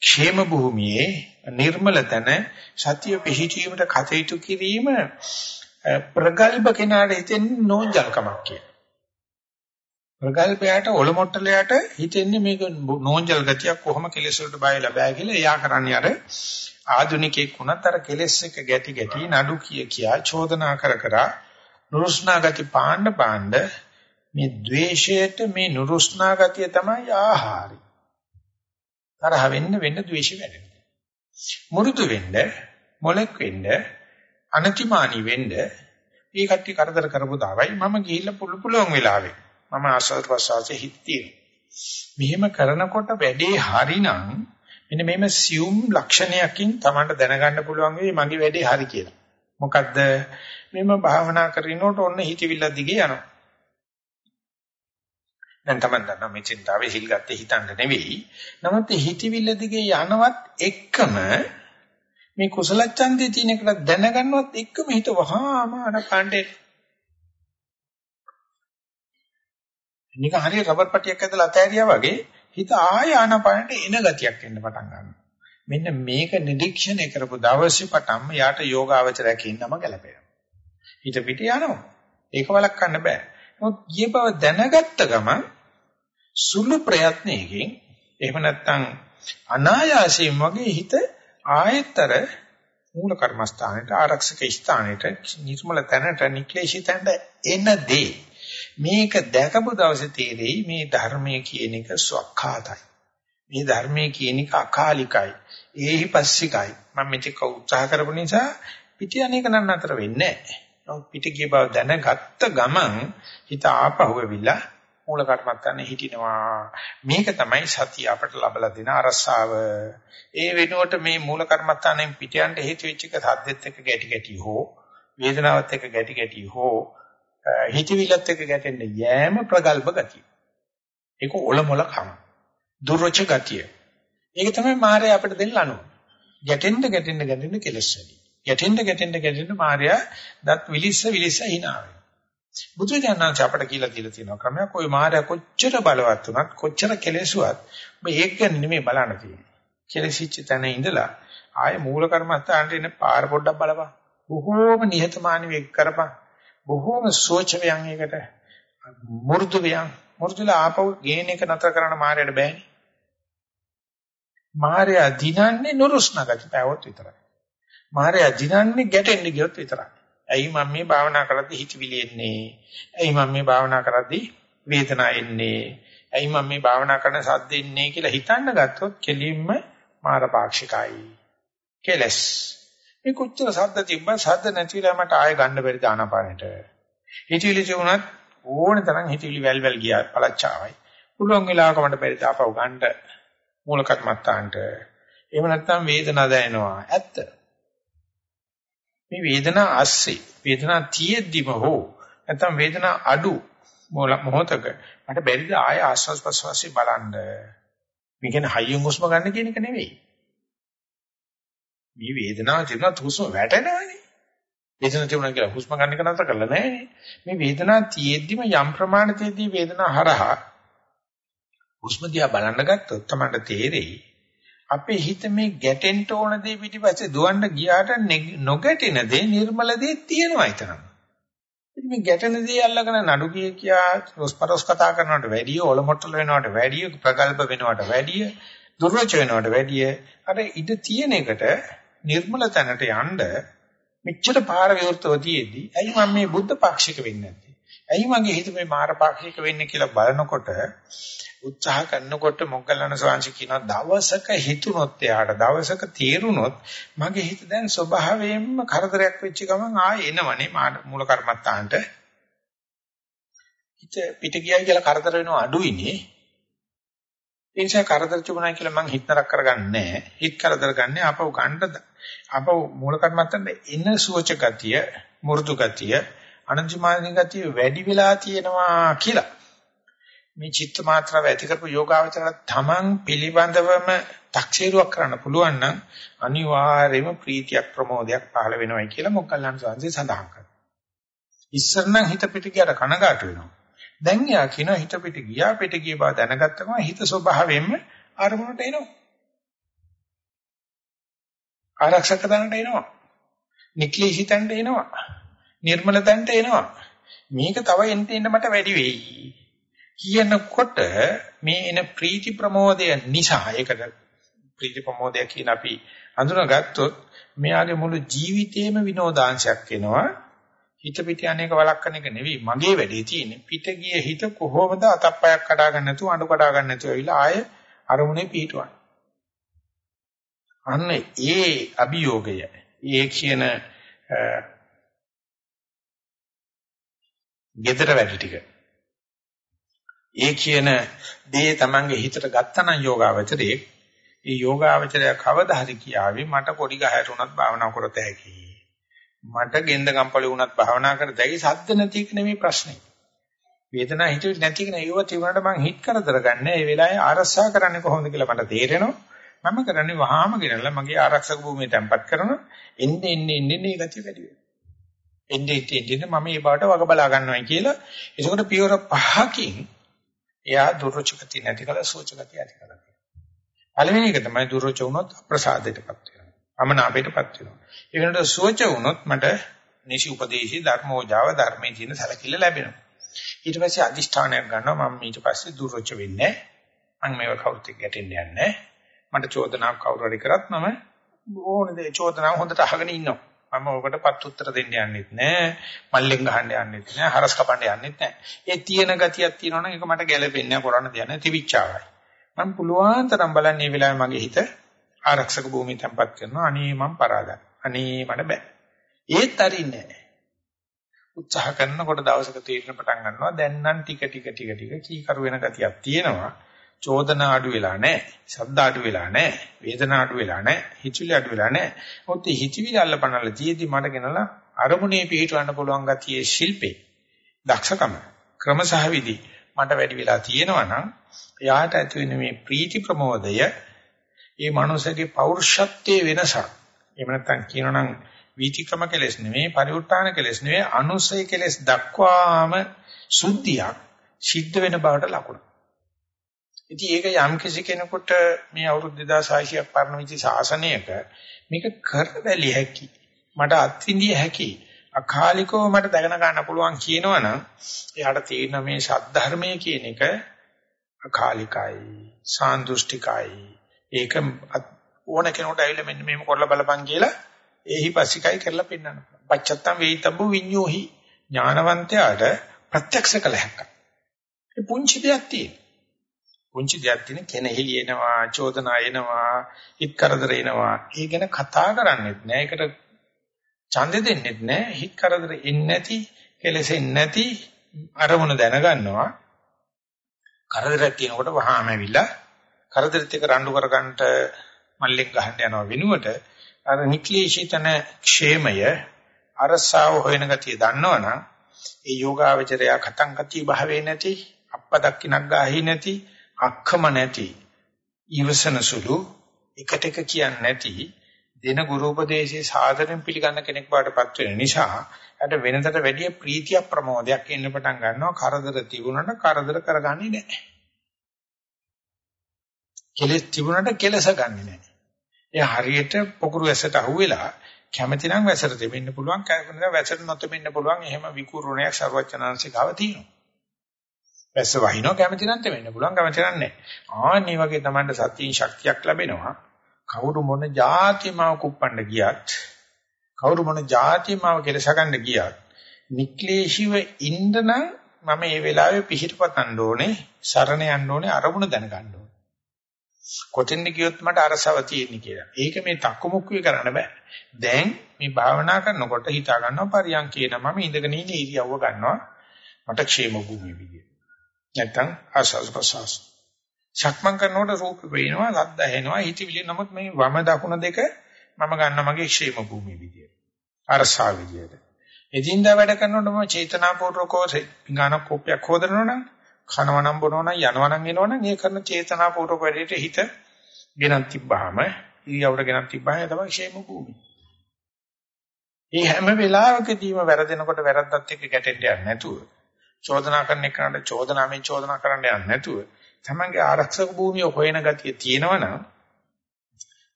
ക്ഷേම භූමියේ නිර්මල තන සතිය පිහිටීමට කටයුතු කිරීම ප්‍රගල්භ කෙනාට හිතෙන නෝන්ජල්කමක් කියලා. ප්‍රගල්පයට ඔලොමොට්ටලයට හිතෙන්නේ මේක නෝන්ජල් ගතියක් කොහොම කෙලෙස් වලට බයලා බෑ කියලා එයා කරන්නේ අර ආධුනිකෙක් වුණත් අර කෙලෙස් එක ගැටි ගැටි නඩු කිය කියා චෝදනා කර කර නුරුස්නා ගති පාණ්ඩ පාණ්ඩ මේ द्वේෂයට මේ නුරුස්නා ගතිය තමයි ආහාරය තරහ වෙන්න වෙන්න द्वේෂ වැඩෙනවා. මුරුදු වෙන්න මොලෙක් වෙන්න අනතිමානී වෙන්න මේ කට්ටිය කරදර කරපු දාවයි මම ගිහිල්ලා පුළු පුළුවන් වෙලාවේ මම ආස්වාද ප්‍රසවාසයේ හිත මෙහෙම කරනකොට වැඩේ හරිනම් මෙන්න මෙහෙම සියුම් ලක්ෂණයකින් Tamanට දැනගන්න පුළුවන් වෙයි මගේ වැඩේ හරි කියලා. මොකද්ද? මෙහෙම භාවනා කරනකොට ඔන්න හිතවිල්ල දිගේ යනවා. දැන් Taman දන්නා මේ චින්තාවේ හිල් ගත්තේ හිතන්න නෙවෙයි. නමුත් හිතවිල්ල දිගේ යනවත් එක්කම මේ කුසල ඡන්දේ තියෙන එකට දැනගන්නවත් එක්කම හිත වහාම අනකණ්ඩේ නික හරිය රබර් පටියක් ඇදලා අතෑරියා වගේ හිත ආය ආනපනට එන ගතියක් එන්න පටන් ගන්නවා. මෙන්න මේක නිරීක්ෂණය කරපු දවසේ පටන්ම යාට යෝගාවචරයක් ඉන්නම ගැලපෙනවා. හිත පිට යනවා. ඒක වළක්වන්න බෑ. නමුත් ගිය බව දැනගත්ත ගමන් සුළු ප්‍රයත්නයකින් එහෙම නැත්නම් අනායාසයෙන් වගේ හිත ආයතර මූල කර්මස්ථානෙට ආරක්ෂක ස්ථානෙට නිර්මල තැනට නික්ලේශී තැනට එනදී මේක දැකපු දවසේ තේරෙයි මේ ධර්මයේ කියන එක ස්වකහාතයි. මේ ධර්මයේ කියන එක අකාලිකයි. ඒහි පස්සිකයි. මම මේක උත්සාහ කරපු නිසා පිටියනේක නන්න අතර වෙන්නේ නැහැ. නමුත් පිට ගිය බව දැනගත්ත ගමන් හිත ආපහු වෙවිලා මූල කර්මත්තන්නේ හිටිනවා. මේක තමයි සතිය අපට ලබලා දෙන අරසාව. ඒ වෙනුවට මේ මූල කර්මත්තන්නේ පිට යන්න හේතු වෙච්ච එක සද්දෙත් එක්ක ගැටි ගැටි හෝ වේදනාවත් එක්ක ගැටි ගැටි හෝ හිතවිලත් එක්ක ගැටෙන්න යෑම ප්‍රගල්භ ගතිය. ඒක ඔලොමල කම. දුර්වච ගතිය. ඒක තමයි මායя අපිට දෙන්න අනුව. ගැටෙන්න ගැටෙන්න ගැටෙන්න කෙලස් වැඩි. ගැටෙන්න ගැටෙන්න ගැටෙන්න මායя දත් විලිස්ස විලිස්ස hinaවේ. බුදුරජාණන් අපට කියලා දීලා තියෙනවා ක්‍රමයක් ওই මාය කොච්චර බලවත් වුණත් කොච්චර කෙලෙසුවත් ඔබ ඒක ගැන නෙමෙයි බලන්න තියෙන්නේ. කෙලෙසිච්ච තැන ඉඳලා ආයේ මූල කර්මස්ථානට එන පාර පොඩ්ඩක් බලපන්. බොහෝම නිහතමානීව ඒක කරපන්. බොහෝම සෝචවයන් ඒකට මුරුදු වයන් මුරුදුලා ආපහු ගේන එක නතර කරන්න මායයට බෑනේ. මායя දිනන්නේ නුරුස්නා ගති පැවොත් විතරයි. මායя දිනන්නේ ගැටෙන්න ගියොත් විතරයි. ඇයි මම මේ භාවනා කරද්දී හිතවිලි එන්නේ? ඇයි මම මේ භාවනා කරද්දී වේදනාව එන්නේ? ඇයි මම මේ භාවනා කරන සද්ද එන්නේ කියලා හිතන්න ගත්තොත් කෙලින්ම මාරපාක්ෂිකයි. කෙලස්. මේ කොච්චර සද්ද තිබ්බත් සද්ද නැතිලා මට ආයෙ ගන්න බැරි දානපාරට. හිතවිලි තිබුණත් ඕන තරම් හිතවිලි වැල් වැල් ගියා පළච්චාවයි. පුළුවන් වෙලාවක මට බැරි තාපව ගන්න මූල කර්මත්තාන්ට. එහෙම නැත්නම් වේදනාව දැනෙනවා. ඇත්ත. මේ වේදනාව ASCII වේදනාව තියෙද්දිම හෝ නැත්නම් වේදනාව අඩු මොහොතක මට බැරිද ආය ආස්වාස් ප්‍රස්වාසී බලන්න. මේ කියන්නේ හයියෙන් හුස්ම ගන්න කියන එක නෙවෙයි. මේ වේදනාව තිබුණත් හුස්ම වැටෙනවනේ. වේදනාව තිබුණා කියලා හුස්ම ගන්න එක නතර කරලා නැහැ. මේ වේදනාව තියෙද්දිම යම් ප්‍රමාණයකදී වේදනාව හරහා හුස්ම දිහා බලන්න ගත්තොත් තමයි තේරෙයි අපේ හිත මේ ගැටෙන්න ඕන දේ පිටිපස්සේ දුවන්න ගියාට නොගැටෙන දේ නිර්මල දේ තියෙනවා ඊතරම්. ඉතින් මේ ගැටෙන දේ අල්ලගෙන නඩු කිය කියා රොස්පරොස් කතා කරනවට වැඩිය ඔලොමොට්ටල වෙනවට වැඩිය ප්‍රගල්ප වෙනවට වැඩිය දුර්වච වෙනවට වැඩිය අර ඉඩ තියෙන එකට නිර්මල තැනට යන්න මෙච්චර පාර විවෘතව තියේදී ඇයි මම මේ බුද්ධ පාක්ෂික වෙන්නේ නැත්තේ? ඇයි මගේ හිත මේ මාරපාක්ෂික වෙන්නේ කියලා බලනකොට උත්සාහ කරනකොට මොග්ගලණ ස්වාමීන් කියනවා දවසක හිතුනොත් එයාට දවසක තේරුනොත් මගේ හිත දැන් ස්වභාවයෙන්ම කරදරයක් වෙච්ච ගමන් ආයෙ එනවනේ මූල කර්මත්තාන්ට. හිත පිට ගියයි කියලා කරදර වෙනව අඩුයිනේ. ඒ නිසා කරදර චුණා කියලා මං හිත නරක කරගන්නේ නැහැ. හිත කරදර ගන්න අපව ගන්න අපව මූල කර්මත්තන්ට එන සුවච ගතිය මෘදු ගතිය අනන්තමානී ගතිය වැඩි වෙලා තියෙනවා කියලා මේ චිත්ත මාත්‍රාව ඇති කරපු යෝගාවචර තමන් පිළිබඳවම තක්සේරුවක් කරන්න පුළුවන් නම් අනිවාර්යයෙන්ම ප්‍රීතියක් ප්‍රමෝදයක් පහළ වෙනවයි කියලා මොග්ගල්ලාන සාංශය සඳහන් කරනවා. ඉස්සර නම් හිත පිට ගියට කනගාටු වෙනවා. දැන් යා කියන හිත පිට ගියා පිට ගිය බව දැනගත්තම හිත ස්වභාවයෙන්ම අරමුණට එනවා. ආරක්ෂක තැනට එනවා. නික්ලේශී තැනට එනවා. නිර්මල තැනට එනවා. මේක තව එන්න එන්න මට වැඩි වෙයි. කියනකොට මේ එන ප්‍රීති ප්‍රමෝදය නිසා ඒකට ප්‍රීති ප්‍රමෝදය කියන අපි හඳුනාගත්තොත් මෙයාගේ මුළු ජීවිතේම විනෝදාංශයක් වෙනවා හිත පිට අනේක වළක්වන එක නෙවෙයි මගේ වැඩේ තියෙන්නේ පිට ගිය හිත කොහොමද අතප්පයක් කඩා ගන්න නැතුව අඬ කඩා ගන්න නැතුව ඇවිල්ලා ආය අරමුණේ පිහිටවන්න අන්න ඒ අභියෝගය ඒ කියන gedara වැඩි ටික ඒ කියන දේ Tamange හිතට ගත්තනම් යෝගාවචරයේ ඒ යෝගාවචරය කවදා හරි කියාවේ මට පොඩි ගහයරුණත් භාවනා කරත හැකි. මට ගෙන්ද කම්පලෙ වුණත් භාවනා කර දෙයි සද්ද නැති එක නෙමෙයි ප්‍රශ්නේ. වේදනාව හිතුවේ නැති කෙනා ඒව තිබුණාට මං හිත කරදර ගන්න. ඒ වෙලාවේ ආරක්ෂා කරන්නේ කොහොමද කියලා මට තේරෙනවා. මම කරන්නේ වහාම ගෙනල්ලා මගේ ආරක්ෂක භූමිය තැම්පත් කරනවා. එන්නේ එන්නේ එන්නේ මේ ගතිය වැඩි වෙනවා. එන්නේ එන්නේ මම මේ බාට වග බලා ගන්නවායි කියලා. ඒකෝට පියවර පහකින් එයා දුර්චකති නැති කල සෝචකති ඇති කරගන්නවා. පළවෙනි එක තමයි දුර්ච වුණොත් අප්‍රසාදයටපත් වෙනවා. අමනාපයටපත් වෙනවා. ඒ වෙනකොට සෝච වුණොත් මට නිසි උපදේශී ධර්මෝජාව ධර්මයේ තියෙන සැලකිල්ල ලැබෙනවා. ඊට පස්සේ අදිෂ්ඨානයක් ගන්නවා මම ඊට පස්සේ දුර්ච වෙන්නේ නැහැ. මම මේව කවුරුත් එක්ක ගැටෙන්නේ නැහැ. මට චෝදනාවක් කවුරු හරි කරත් මම ඕනේ චෝදනාව හොඳට අහගෙන ඉන්නවා. මම ඔකට උත්තර දෙන්න යන්නෙත් නෑ. මල්ලෙන් ගහන්න යන්නෙත් නෑ. හරස් කපන්න යන්නෙත් නෑ. ඒ තියෙන ගතියක් තියෙනවනම් ඒක මට ගැළපෙන්නේ නෑ. කරන්න දෙයක් නෑ. තිවිච්චාවයි මම පුළුවන් තරම් බලන්නේ මේ වෙලාවේ මගේ හිත ආරක්ෂක භූමිය තැම්පත් කරනවා. අනේ මම පරාදයි. අනේ මට බෑ. ඒත් අරින්නේ නෑ. උත්සාහ කරනකොට දවසක තීරණ පටන් ගන්නවා. දැන් නම් ටික ටික ටික ටික කීකරු වෙන ගතියක් තියෙනවා. චෝදනා අඩු වෙලා නැහැ. ශබ්ද අඩු වෙලා නැහැ. වේදනා අඩු වෙලා නැහැ. හිචිලි අඩු වෙලා නැහැ. මොකද හිචිවිලි අල්ලපනල තියේදී මට ගෙනලා අරමුණේ පිහිටවන්න පුළුවන් ගතියේ ශිල්පේ දක්ෂකම ක්‍රමසහ විදි මට වැඩි වෙලා තියෙනවා නම් එයාට ඇති වෙන මේ ප්‍රීති ප්‍රමෝදය ඒ මනුස්සගේ පෞරුෂත්වයේ වෙනසක්. එහෙම නැත්නම් කියනනම් වීතික්‍රම කෙලස් නෙමෙයි පරිඋත් ทาน කෙලස් නෙමෙයි අනුසය කෙලස් දක්වාම සුද්ධියක් සිද්ධ වෙන බවට ලකුණු. ඉතින් ඒක යම් කිසි කෙනෙකුට මේ අවුරුදු 2600ක් පරණ විචි ශාසනයක මේක කර බැලිය හැකි. මට අත්විඳිය හැකි. අකාලිකව මට දැකන ගන්න පුළුවන් කියනවනම් එයාට තේරෙන මේ සද්ධර්මයේ කියන එක අකාලිකයි, සාන්දෘෂ්ටිකයි. ඒක ඕන කෙනෙකුට ඇවිල්ලා මෙන්න මේක කරලා බලපන් කියලා එහි පස්සිකයි කරලා පෙන්නන්න. පච්චත්තම් වේිතබ්බු විඤ්ඤෝහි ඥානවන්තයාට ප්‍රත්‍යක්ෂ කළ හැකියි. ඒ පුංචි දෙයක් තියෙනවා. පුංචි දෙයක් තියෙන කෙනෙහිලි එනවා, චෝදනා එනවා, හිත කරදර එනවා. ඒ ගැන කතා කරන්නේත් නෑ. ඒකට ඡන්දෙ දෙන්නෙත් නෑ. හිත කරදර එන්නේ නැති, කෙලෙසෙන්නේ නැති අරමුණ දැනගන්නවා. කරදරයක් තියෙනකොට වහාම ඇවිල්ලා කරදරෙත් එක්ක රණ්ඩු කරගන්නට මල්ලෙක් ගහන්න යනවා වෙනුවට අර නික්ලේශිතන ക്ഷേමය අරසාව හොයන ගතිය දන්නවනම් ඒ යෝගාවචරය කතං කති භාවේ නැති අප්පදක්කිනක් ගාහි නැති අක්කම නැති ඊවසන සුළු එකට එක කියන්නේ නැති දෙන ගුරු උපදේශයේ සාදරෙන් පිළිගන්න කෙනෙක් බවටපත් වෙන නිසා යට වෙනතට වැඩිය ප්‍රීතිය ප්‍රමෝදයක් එන්න පටන් ගන්නවා කරදර තිබුණාට කරදර කරගන්නේ නැහැ. කෙලෙස් තිබුණාට කෙලස ගන්නෙ නැහැ. එයා හරියට පොකුරු ඇසට අහුවෙලා කැමැති නම් වැසට දෙන්න පුළුවන් කැමති නම් වැසට නොතෙන්න පුළුවන් එහෙම විකූර්ණයක් ਸਰවචනංශිකාව තියෙනවා. වැස්ස වහිනවා කැමති නම් තෙමෙන්න පුළුවන් කැමති නම් නැහැ. ආන්නේ වගේ Tamanට සතියින් ශක්තියක් ලැබෙනවා. කවුරු මොන જાතිමාව කුප්පන්න ගියත් කවුරු මොන જાතිමාව කෙලස ගන්න ගියත් නික්ලේශිව ඉන්න නම් මම මේ වෙලාවේ පිහිටපතන්න ඕනේ සරණ යන්න ඕනේ අරමුණ දැනගන්න ඕනේ. කොතෙන්ද ගියොත් මට අරසව තියෙන්නේ කියලා. ඒක මේ තක්කමුක්කුවේ කරන්න බෑ. දැන් මේ භාවනා කරනකොට හිතා ගන්නවා පරියන්කේ නම මම ඉඳගෙන ඉන්නේ ඉරියව්ව ගන්නවා. මට ക്ഷേම භූමිය විදියට. නැත්තම් ආශාස ප්‍රසවාස. සක්මන් කරනකොට රූප පේනවා, ශබ්ද ඇහෙනවා, හිතවිලි නමුත් මේ වම දකුණ දෙක මම ගන්නවා මගේ ക്ഷേම භූමිය විදියට. අරසා විදියට. එදින්දා වැඩ කරනකොට මම චේතනාපූර්වකව ගාන කෝපයක් හොදනවනම්, කනවනම් බොනවනම්, යනවනම් එනවනම් ඒ කරන චේතනාපූර්වක වැඩේට හිත ගෙනත් තිබ්බාම, ඊයවට ගෙනත් තිබ්බාම තමයි ക്ഷേම භූමිය. මේ හැම වෙලාවකදීම වැරදෙනකොට වැරද්දත් එක්ක ගැටෙන්න යන්නේ නැතුව චෝදනා කරන එකට චෝදනාවෙන් චෝදනා කරන්න යන්නේ නැතුව තමන්ගේ ආරක්ෂක භූමිය හොයන ගතිය තියෙනවනම්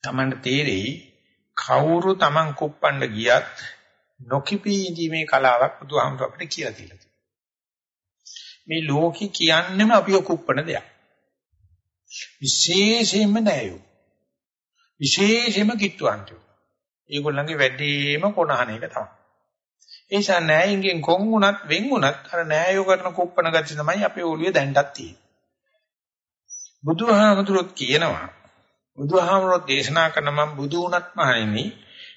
තමන්ට තේරෙයි කවුරු තමන් කුප්පණ්ඩ ගියත් නොකිපී ඉඳීමේ කලාවක් බුදුහාමුදුර අපිට කියලා දීලා තියෙනවා. මේ ලෝකෙ කියන්නේම අපිව කුප්පණ දෙයක්. විශේෂයෙන්ම නෑයෝ. විශේෂයෙන්ම කිට්ටුවන්තයෝ. ඒගොල්ලන්ගේ වැඩිම කොනහන එක තමයි. ඒ නිසා නෑයින්ගෙන් කොන් වුණත් වෙන් වුණත් අර නෑයෝ කරන කුප්පණ ගති තමයි අපේ ඔළුවේ දැන්ටත් තියෙන්නේ. බුදුහාමුදුරුවෝ කියනවා බුදුහාමුදුරුවෝ දේශනා කරන මම බුදු වුණත් මහණෙනි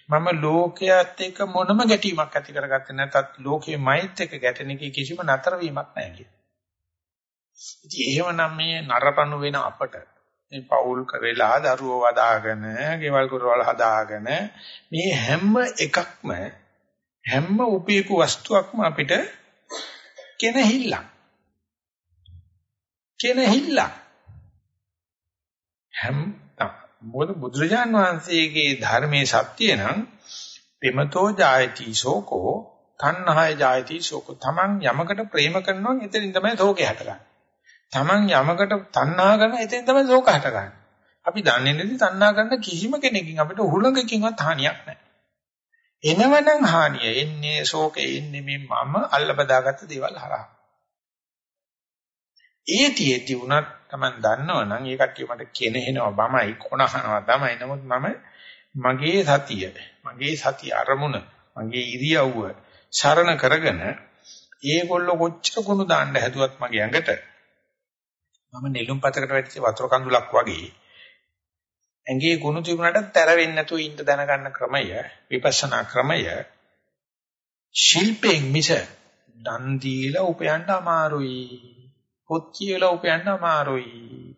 මම ලෝකයේත් එක්ක මොනම ගැටීමක් ඇති කරගත්තේ නැතත් ලෝකයේ මයිත් එක්ක ගැටෙන එකේ කිසිම නතර වීමක් නැහැ කියන. ඉතින් එහෙමනම් මේ නරපණු වෙන අපට මේ පෞල් කරලා දරුවෝ වදාගෙන, ගෙවල් කරවල හදාගෙන මේ හැම එකක්ම හැම උපේපු වස්තුවක්ම අපිට කෙනහිල්ලක්. කෙනහිල්ලක්. හැම මොකද බුදුරජාන් වහන්සේගේ ධර්මයේ සත්‍ය නම් ප්‍රේමතෝ ජායති සෝකෝ තණ්හාය ජායති සෝකෝ තමන් යමකට ප්‍රේම කරනවා එතනින් තමයි ශෝකය හටගන්නේ. තමන් යමකට තණ්හා කරනවා එතනින් තමයි ශෝක හටගන්නේ. අපි දන්නේ නැති තණ්හා කරන කිසිම කෙනකින් අපිට හුලඟකින්වත් හානියක් නැහැ. එනවනම් හානිය එන්නේ ශෝකේ එන්නේ මේ මම අල්ලබදාගත්ත දේවල් හරහා. ඒතියෙති උනත් Taman දන්නවනම් ඒ කට්ටිය මට කෙනෙහිනවා බමයි කොනහනවා තමයි. නමුත් මම මගේ සතිය, මගේ සතිය අරමුණ, මගේ ඉරියව්ව සරණ කරගෙන ඒගොල්ලෝ කොච්චර කුණු දාන්න හැදුවත් මගේ ඇඟට මම නෙළුම් පතකට වැටිච්ච වතුර කඳුලක් වගේ ඇඟේ කුණු තිබුණාට තැර වෙන්නේ නැතුව ඉන්න දැනගන්න ක්‍රමය විපස්සනා ක්‍රමය ශිල්පෙන් මිස දන් දීලා උපයන්න අමාරුයි පොත් කියලා උපයන්න අමාරුයි.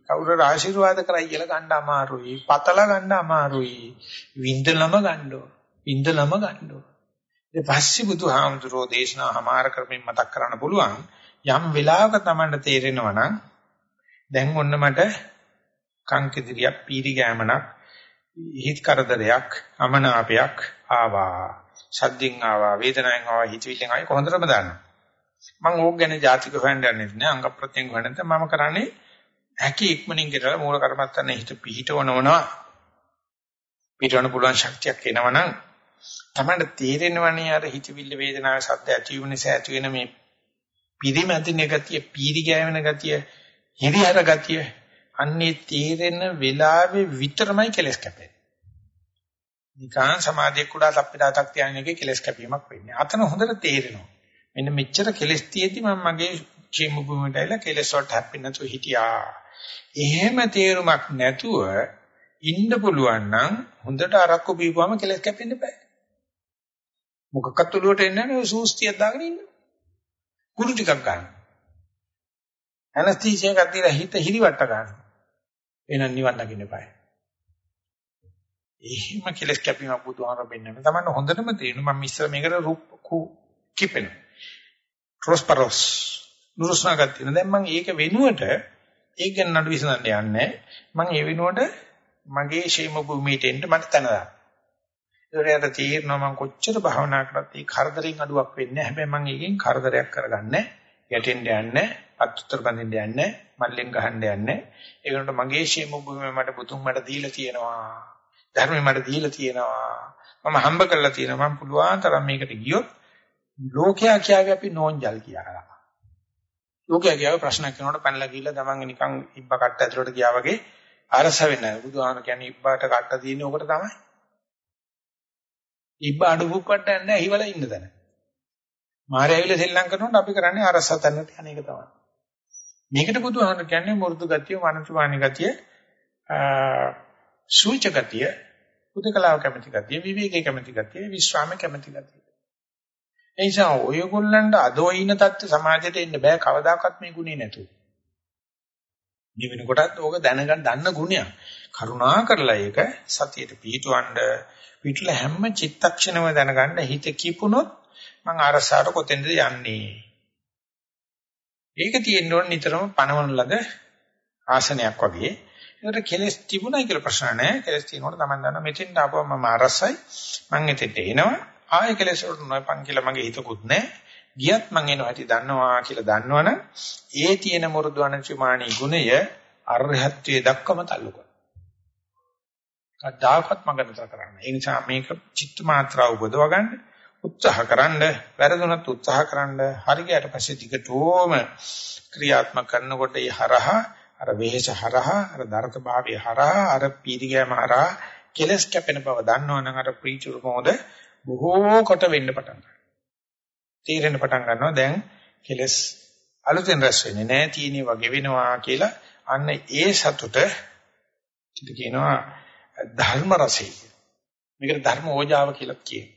කවුරු ආශිර්වාද කරයි කියලා ගන්න අමාරුයි. පතල ගන්න අමාරුයි. වින්දනම ගන්න ඕන. වින්දනම ගන්න ඕන. ඊට පස්සේ බුදුහාමුදුරෝ දේශනා හමාර කරමින් මතක් කරන්න පුළුවන් යම් වෙලාවක Tamanට තේරෙනවා නම් දැන් ඔන්න මට කංකෙදිරියක් පීරි ගෑමනක් හිත කරදරයක් අමනාපයක් ආවා. සද්දින් ආවා වේදනාවෙන් ආවා හිතවිල්ලෙන් ආවේ. කොහොමදම දන්නවා. මම ඕක ගැන ජාතික හොයන්න යන්නේ නැහැ. අංග ප්‍රත්‍යංග හොයන්න මම කරන්නේ හැකි ඉක්මනින් ගෙදලා මූල කර්මත්තන්න හිත පිහිටවනවා පිටවන්න පුළුවන් ශක්තියක් එනවනම් තමයි තේරෙනවනේ අර හිතවිල්ල වේදනාව සද්ද ඇති වෙන නිසා ඇති වෙන මේ පිරිමැදින ගතිය පීරි ගෑවෙන ගතිය හිරිහර ගතිය අන්නේ තේරෙන වෙලාවේ විතරමයි කෙලස් කැපෙන්නේ නිකාන් සමාධිය කුඩා සප්පිතාවක් තියන එකේ කෙලස් කැපීමක් වෙන්නේ අතන හොඳට තේරෙනවා මෙන්න මෙච්චර කෙලස් තියෙද්දි මම මගේ ക്ഷേම භූමියට ඇවිල්ලා කෙලස් වලට හැප්පෙන්නේ නැතුව හිටියා. එහෙම තේරුමක් නැතුව ඉන්න පුළුවන් නම් හොඳට අරක්කු බීපුවම කෙලස් කැපෙන්න බෑ. මොකක්වත් ඔළුවට එන්නේ නැහැ සූස්තියක් දාගෙන ඉන්න. කුඩු ටිකක් ගන්න. ඇනස්තීසියා එකක් දීලා හිත හිරිවට ගන්න. එහෙනම් නිවන් දකින්න බෑ. එහෙම කෙලස් කැපීමක් බුදුහාමර වෙන්නේ නැහැ. තමන්න හොඳටම තේරෙනවා මම ඉස්සර මේකට රුක් කිපෙනවා. ප්‍රොස්පරොස් නුරුස්නාගත් තියෙන. දැන් මම ඒක වෙනුවට ඒක ගැන නඩු විසඳන්න යන්නේ මම ඒ වෙනුවට මගේ ෂේම භූමියට එන්න මට තන දාන්න. ඒකට තීරණව මම කොච්චර භාවනා කරත් ඒ කරදරෙන් අඩුවක් වෙන්නේ නැහැ. හැබැයි මම ඒකෙන් කරදරයක් කරගන්නේ ගැටෙන්න යන්නේ, අත්උත්තර බඳින්න යන්නේ, මල්ලෙන් ගහන්න යන්නේ. ඒකට මගේ ෂේම භූමිය මට පුතුන් මට දීලා තියෙනවා. ධර්මෙ මට දීලා තියෙනවා. මම හම්බ කරලා තියෙනවා. මම පුළුවන් තරම් මේකට ගියොත් ලෝකයා කියාවේ අපි නෝන්ජල් කියලා. ලෝකයා කියාවේ ප්‍රශ්න කරනකොට පැනලා ගිහිල්ලා තමන්ගේ නිකන් ඉබ්බ කට්ට ඇතුලට ගියා වගේ අරස වෙන්නේ. බුදුහාම කියන්නේ ඉබ්බාට කට්ට තියෙන්නේ ඕකට තමයි. ඉබ්බ අඩු පුප්පට්ට නැහැ හිවලා ඉන්න තැන. මාරය ඇවිල්ලා සෙල්ලම් කරනකොට අපි කරන්නේ අරසතනට යන එක තමයි. මේකට බුදුහාමර කියන්නේ මෘදු ගතිය, වනචුවානි ගතිය, සූච ගතිය, උදකලාව කැමැති ගතිය, විවේකී කැමැති ගතිය, විශ්‍රාම කැමැති ගතිය. ඒ නිසා ඔයගොල්ලන්ට අදෝයින தත්ත්ව සමාජයට එන්න බෑ කවදාකවත් මේ ගුණේ නැතුව. මේ වෙනකොටත් ඕක දැනගන්න දන්න ගුණයක්. කරුණා කරලා ඒක සතියට පිහිටවන්න පිටල හැම චිත්තක්ෂණම දැනගන්න හිත කිපුණොත් මං අරසාර කොතෙන්ද යන්නේ. ඒක තියෙන්න ඕන නිතරම පනවන ලද ආසනයක් වගේ. ඒකට කෙලස් තිබුණයි කියලා ප්‍රශ්න නැහැ. කෙලස් තියෙනකොට තමයි දන්නා මෙතෙන් ආපුවම මම අරසයි. මං එතෙන්ට එනවා. ආයෙ කෙලස් වලට නොයපන් කියලා මගේ හිතකුත් නැහැ. ගියත් මං එනවා ඇති දන්නවා කියලා දන්නවනම් ඒ තියෙන මුරුදු අනචුමානී ගුණය අරහත්ත්වයේ දක්වම තල්ලු කරනවා. කද්දාකත් මඟ නතර කරන්න. ඒ නිසා මේක චිත්ත මාත්‍රා උපදව ගන්න උත්සාහ කරන්න, වැරදුනත් උත්සාහ කරන්න. හරියට පස්සේ ටිකටෝම ක්‍රියාත්මක කරනකොට ඒ හරහා අර වෙහෙස හරහා අර දරත භාවයේ හරහා අර පීතිගෑම හරහා කෙලස් කැපෙන බව දන්නවනම් අර ප්‍රීචුර මොහොත බොහෝ කොට වෙන්න පටන් ගන්නවා. තීරණ පටන් ගන්නවා දැන් කෙලස් අලුතෙන් රැස් වෙන්නේ නැහැ තියෙන්නේ වගේ වෙනවා කියලා අන්න ඒ සතුට කියනවා ධර්ම රසය. මේකට ධර්ම ඕජාව කියලා කියනවා.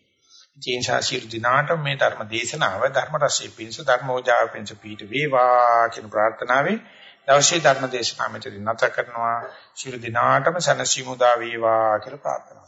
ඒ නිසා සියලු දිනාට මේ ධර්ම දේශනාව ධර්ම රසයේ පිණිස ධර්ම ඕජාව පිණිස පීඨ වේවා කියන ප්‍රාර්ථනාවෙන් දවසේ ධර්ම දේශනාව මෙතන නැත කරනවා. සියලු දිනාටම සනසිමුදා වේවා කියලා ප්‍රාර්ථනා